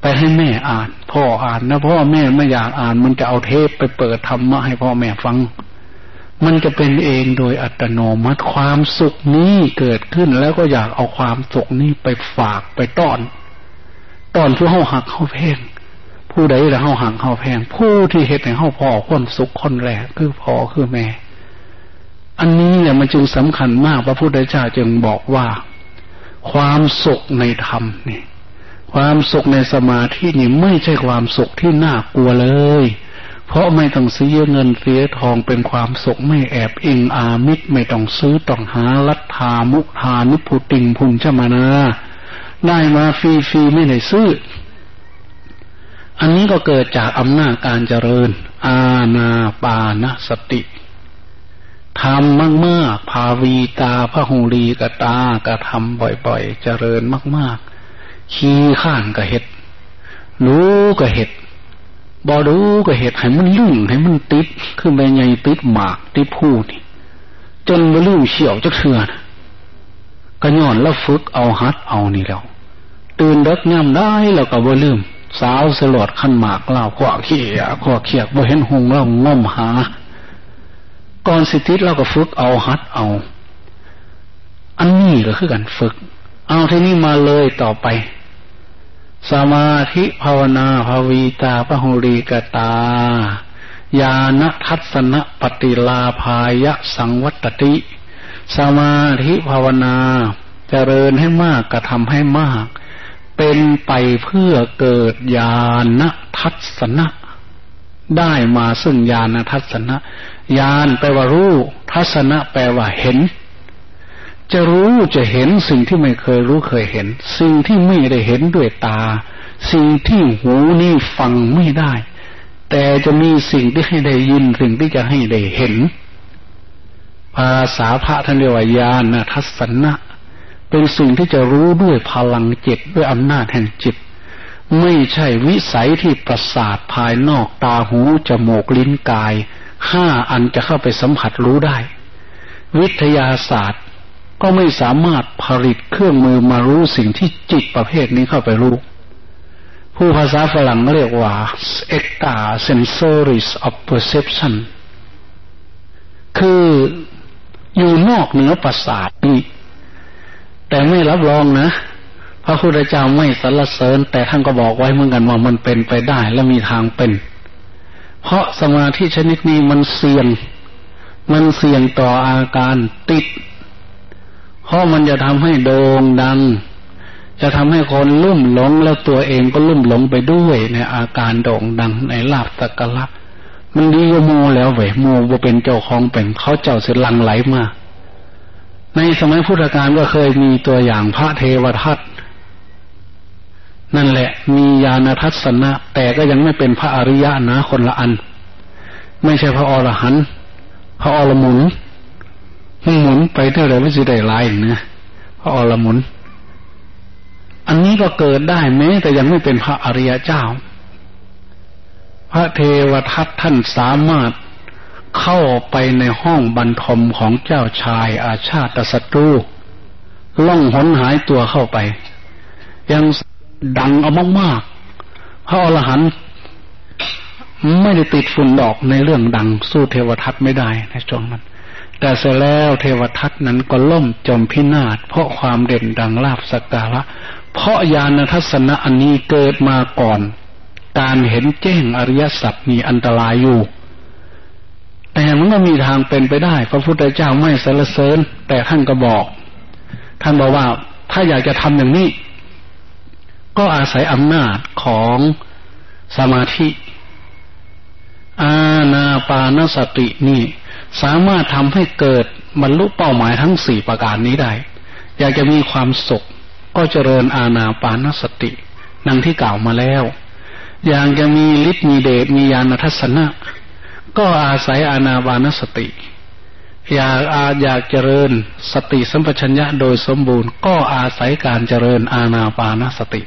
ไปให้แม่อ่าน พ่ออ่านนะพ่อแม่ไม่อยากอ่าน มันจะเอาเทปไปเปิดธรรมะให้พ่อแม่ฟัง มันจะเป็นเองโดยอัตโนมัติความสุขนี้เกิดขึ้นแล้วก็อยากเอาความสุขนี้ไปฝากไปต้อน ต้อนผู้เฮาหักเฮาแพงผู้ใดล้วเฮาหักเฮาแพงผู้ที่เห็นในเฮาพ่อคนสุขคนแรกคือพ่อคือแม่ อันนี้เนี่ยมันจึงสำคัญมากพระพุทธเจ้าจึงบอกว่า ความสุขในธรรมนี่ความสุขในสมาธินี่ไม่ใช่ความสุขที่น่ากลัวเลย เพราะไม่ต้องเสียเงินเสียทองเป็นความสุขไม่แอบอิงอามิตรไม่ต้องซื้อต้องหาลัทธามุทานิพุติงพุนชมานา ได้มาฟรีๆไม่ได้ซื้อ อันนี้ก็เกิดจากอำนาจการเจริญ อาณาปานสติทำมากๆภาวีตาพระหงรีกตากระทำบ่อยๆ เจริญมาก ๆ ขี้ข้านกระเห็ด รู้กระเห็ด บอดูก็เหตุให้มันลุ่งให้มันติดคือแม่ใหญ่ติดหมากติดผู้นี่จนมาลุ่งเฉียวจะเถื่อนก็ย้อนแล้วฝึกเอาฮัดเอานี่แล้ว ตื่นเด็กย่ำได้แล้วก็บ่ลืม สาวสลอดขันหมากเล่าขวาเขียขวาเขียกบ่เห็นหงเล่าง่มหา ก่อนสิทิเราก็ฝึกเอาฮัดเอา อันนี้ก็คือกันฝึก เอาที่นี่มาเลยต่อไป สมาธิภาวนาภาวีตาพหุรีกตา ญาณทัศนปฏิลาภายะสังวัตติ สมาธิภาวนาจเจริญให้มากกระทำให้มาก เป็นไปเพื่อเกิดญาณทัศนะ ได้มาซึ่งญาณทัศนะ ญาณแปลว่ารู้ ทัศนะแปลว่าเห็น จะรู้จะเห็นสิ่งที่ไม่เคยรู้เคยเห็น สิ่งที่ไม่ได้เห็นด้วยตา สิ่งที่หูนี่ฟังไม่ได้ แต่จะมีสิ่งที่ให้ได้ยินสิ่งที่จะให้ได้เห็น ภาษาพระท่านเรียกว่าญาณทัศนะเป็นสิ่งที่จะรู้ด้วยพลังจิตด้วยอำนาจแห่งจิต ไม่ใช่วิสัยที่ประสาทภายนอกตาหูจมูกลิ้นกายห้าอันจะเข้าไปสัมผัสรู้ได้ วิทยาศาสตร์ ก็ไม่สามารถผลิตเครื่องมือมารู้สิ่งที่จิตประเภทนี้เข้าไปรู้ ผู้ภาษาฝรั่งเรียกว่า extra sensories of perception คืออยู่นอกเหนือประสาทนี่แต่ไม่รับรองนะ พระพุทธเจ้าไม่สรรเสริญ แต่ท่านก็บอกไว้เหมือนกันว่ามันเป็นไปได้และมีทางเป็น เพราะสมาธิชนิดนี้มันเสี่ยง มันเสี่ยงต่ออาการติด เพราะมันจะทำให้โด่งดัง จะทำให้คนลุ่มหลงแล้วตัวเองก็ลุ่มหลงไปด้วยในอาการโด่งดังในลาบสักละมันดีก็โมแล้วเว้ยโมบ่เป็นเจ้าของเป็นเขาเจ้าเสลังไหลมาในสมัยพุทธกาลก็เคยมีตัวอย่างพระเทวทัตนั่นแหละ มีญาณทัศนะ แต่ก็ยังไม่เป็นพระอริยะนะคนละอัน ไม่ใช่พระอรหันต์พระอรมุน หมุนไปเท่าไรไม่สิได้ลายนะพระอรมุน อันนี้ก็เกิดได้แม้ แต่ยังไม่เป็นพระอริยเจ้า พระเทวทัตท่านสามารถเข้าไปในห้องบรรทมของเจ้าชายอาชาติศัตรูล่องหนหายตัวเข้าไป ยังดังเอามากๆพระอรหันต์ไม่ได้ติดฝุ่นดอกในเรื่องดังสู้เทวทัตไม่ได้ในช่วงนั้น แต่เสร็จแล้วเทวทัตนั้นก็ล่มจมพินาศเพราะความเด่นดังลาบสกการะ เพราะญาณทัศนะอันนี้เกิดมาก่อน การเห็นแจ้งอริยสัจมีอันตรายอยู่ แต่มันก็มีทางเป็นไปได้ พระพุทธเจ้าไม่สรรเสริญ แต่ท่านก็บอก ท่านบอกว่าถ้าอยากจะทำอย่างนี้ ก็อาศัยอำนาจของสมาธิ ปานสตินี่ สามารถทำให้เกิดบรรลุเป้าหมายทั้งสี่ประการนี้ได้ อยากจะมีความสุข ก็เจริญอาณาปานสติ นังที่กล่าวมาแล้ว อยากจะมีฤทธิ์มีเดชมีญาณทัศนะ ก็อาศัยอาณาปานสติ อยากอาอยากเจริญสติสัมปชัญญะโดยสมบูรณ์ ก็อาศัยการเจริญอาณาปานสติ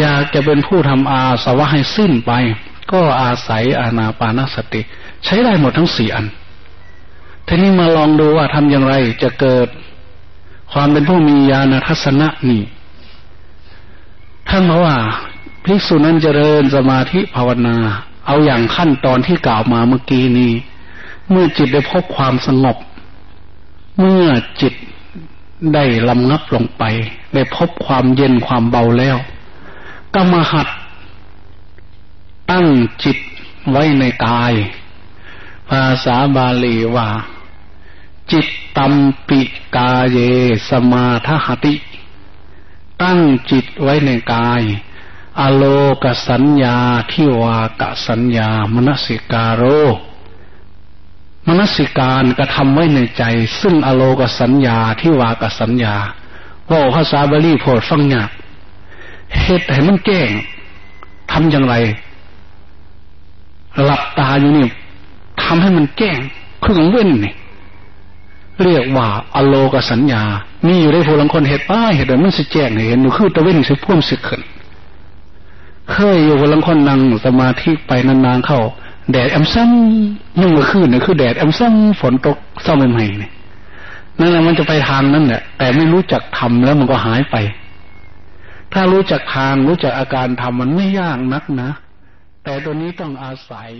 อยากจะเป็นผู้ทำอาสวะให้สิ้นไป ก็อาศัยอาณาปานสติ ใช้ได้หมดทั้งสี่อัน ทีนี้มาลองดูว่าทำอย่างไรจะเกิดความเป็นผู้มีญาณทัศนะนี่ท่านบอกว่าภิกษุนั้นเจริญสมาธิภาวนา เอาอย่างขั้นตอนที่กล่าวมาเมื่อกี้นี้ เมื่อจิตได้พบความสงบ เมื่อจิตได้ลำงับลงไป ได้พบความเย็นความเบาแล้วก็มาหัด ตั้งจิตไว้ในกาย ภาษาบาลีว่า จิตตัมปิกาเย สมาทหติ ตั้งจิตไว้ในกาย อโลกสัญญาทิวากสัญญามนสิกาโร มนสิการกระทำไว้ในใจ ซึ่งอโลกสัญญาทิวากสัญญาว่าภาษาบาลีโพดฟังยากเหตุให้มันแก้งทำอย่างไร หลับตาอยู่นี่ทำให้มันแจ้งเครื่องเว้นนี่เรียกว่าอโลกสัญญา มีอยู่ในผู้ลังคนเหตุป้ายเหตุใดมันสิแจ้งเห็นอยู่คือตะเว้นสิพ่วมสิขึ้นเคยอยู่กับลังคนนั่งสมาธิไปนานๆเข้า แดดแอมซ้ำยังเมื่อคืนเนี่ยคือแดดแอมซ้ำฝนตกเศร้าใหม่ๆเนี่ยนั่นแหละมันจะไปทางนั้นแหละแต่ไม่รู้จักทำแล้วมันก็หายไป ถ้ารู้จักทางรู้จักอาการทำมันไม่ยากนักนะ แต่ตัวนี้ต้องอาศัย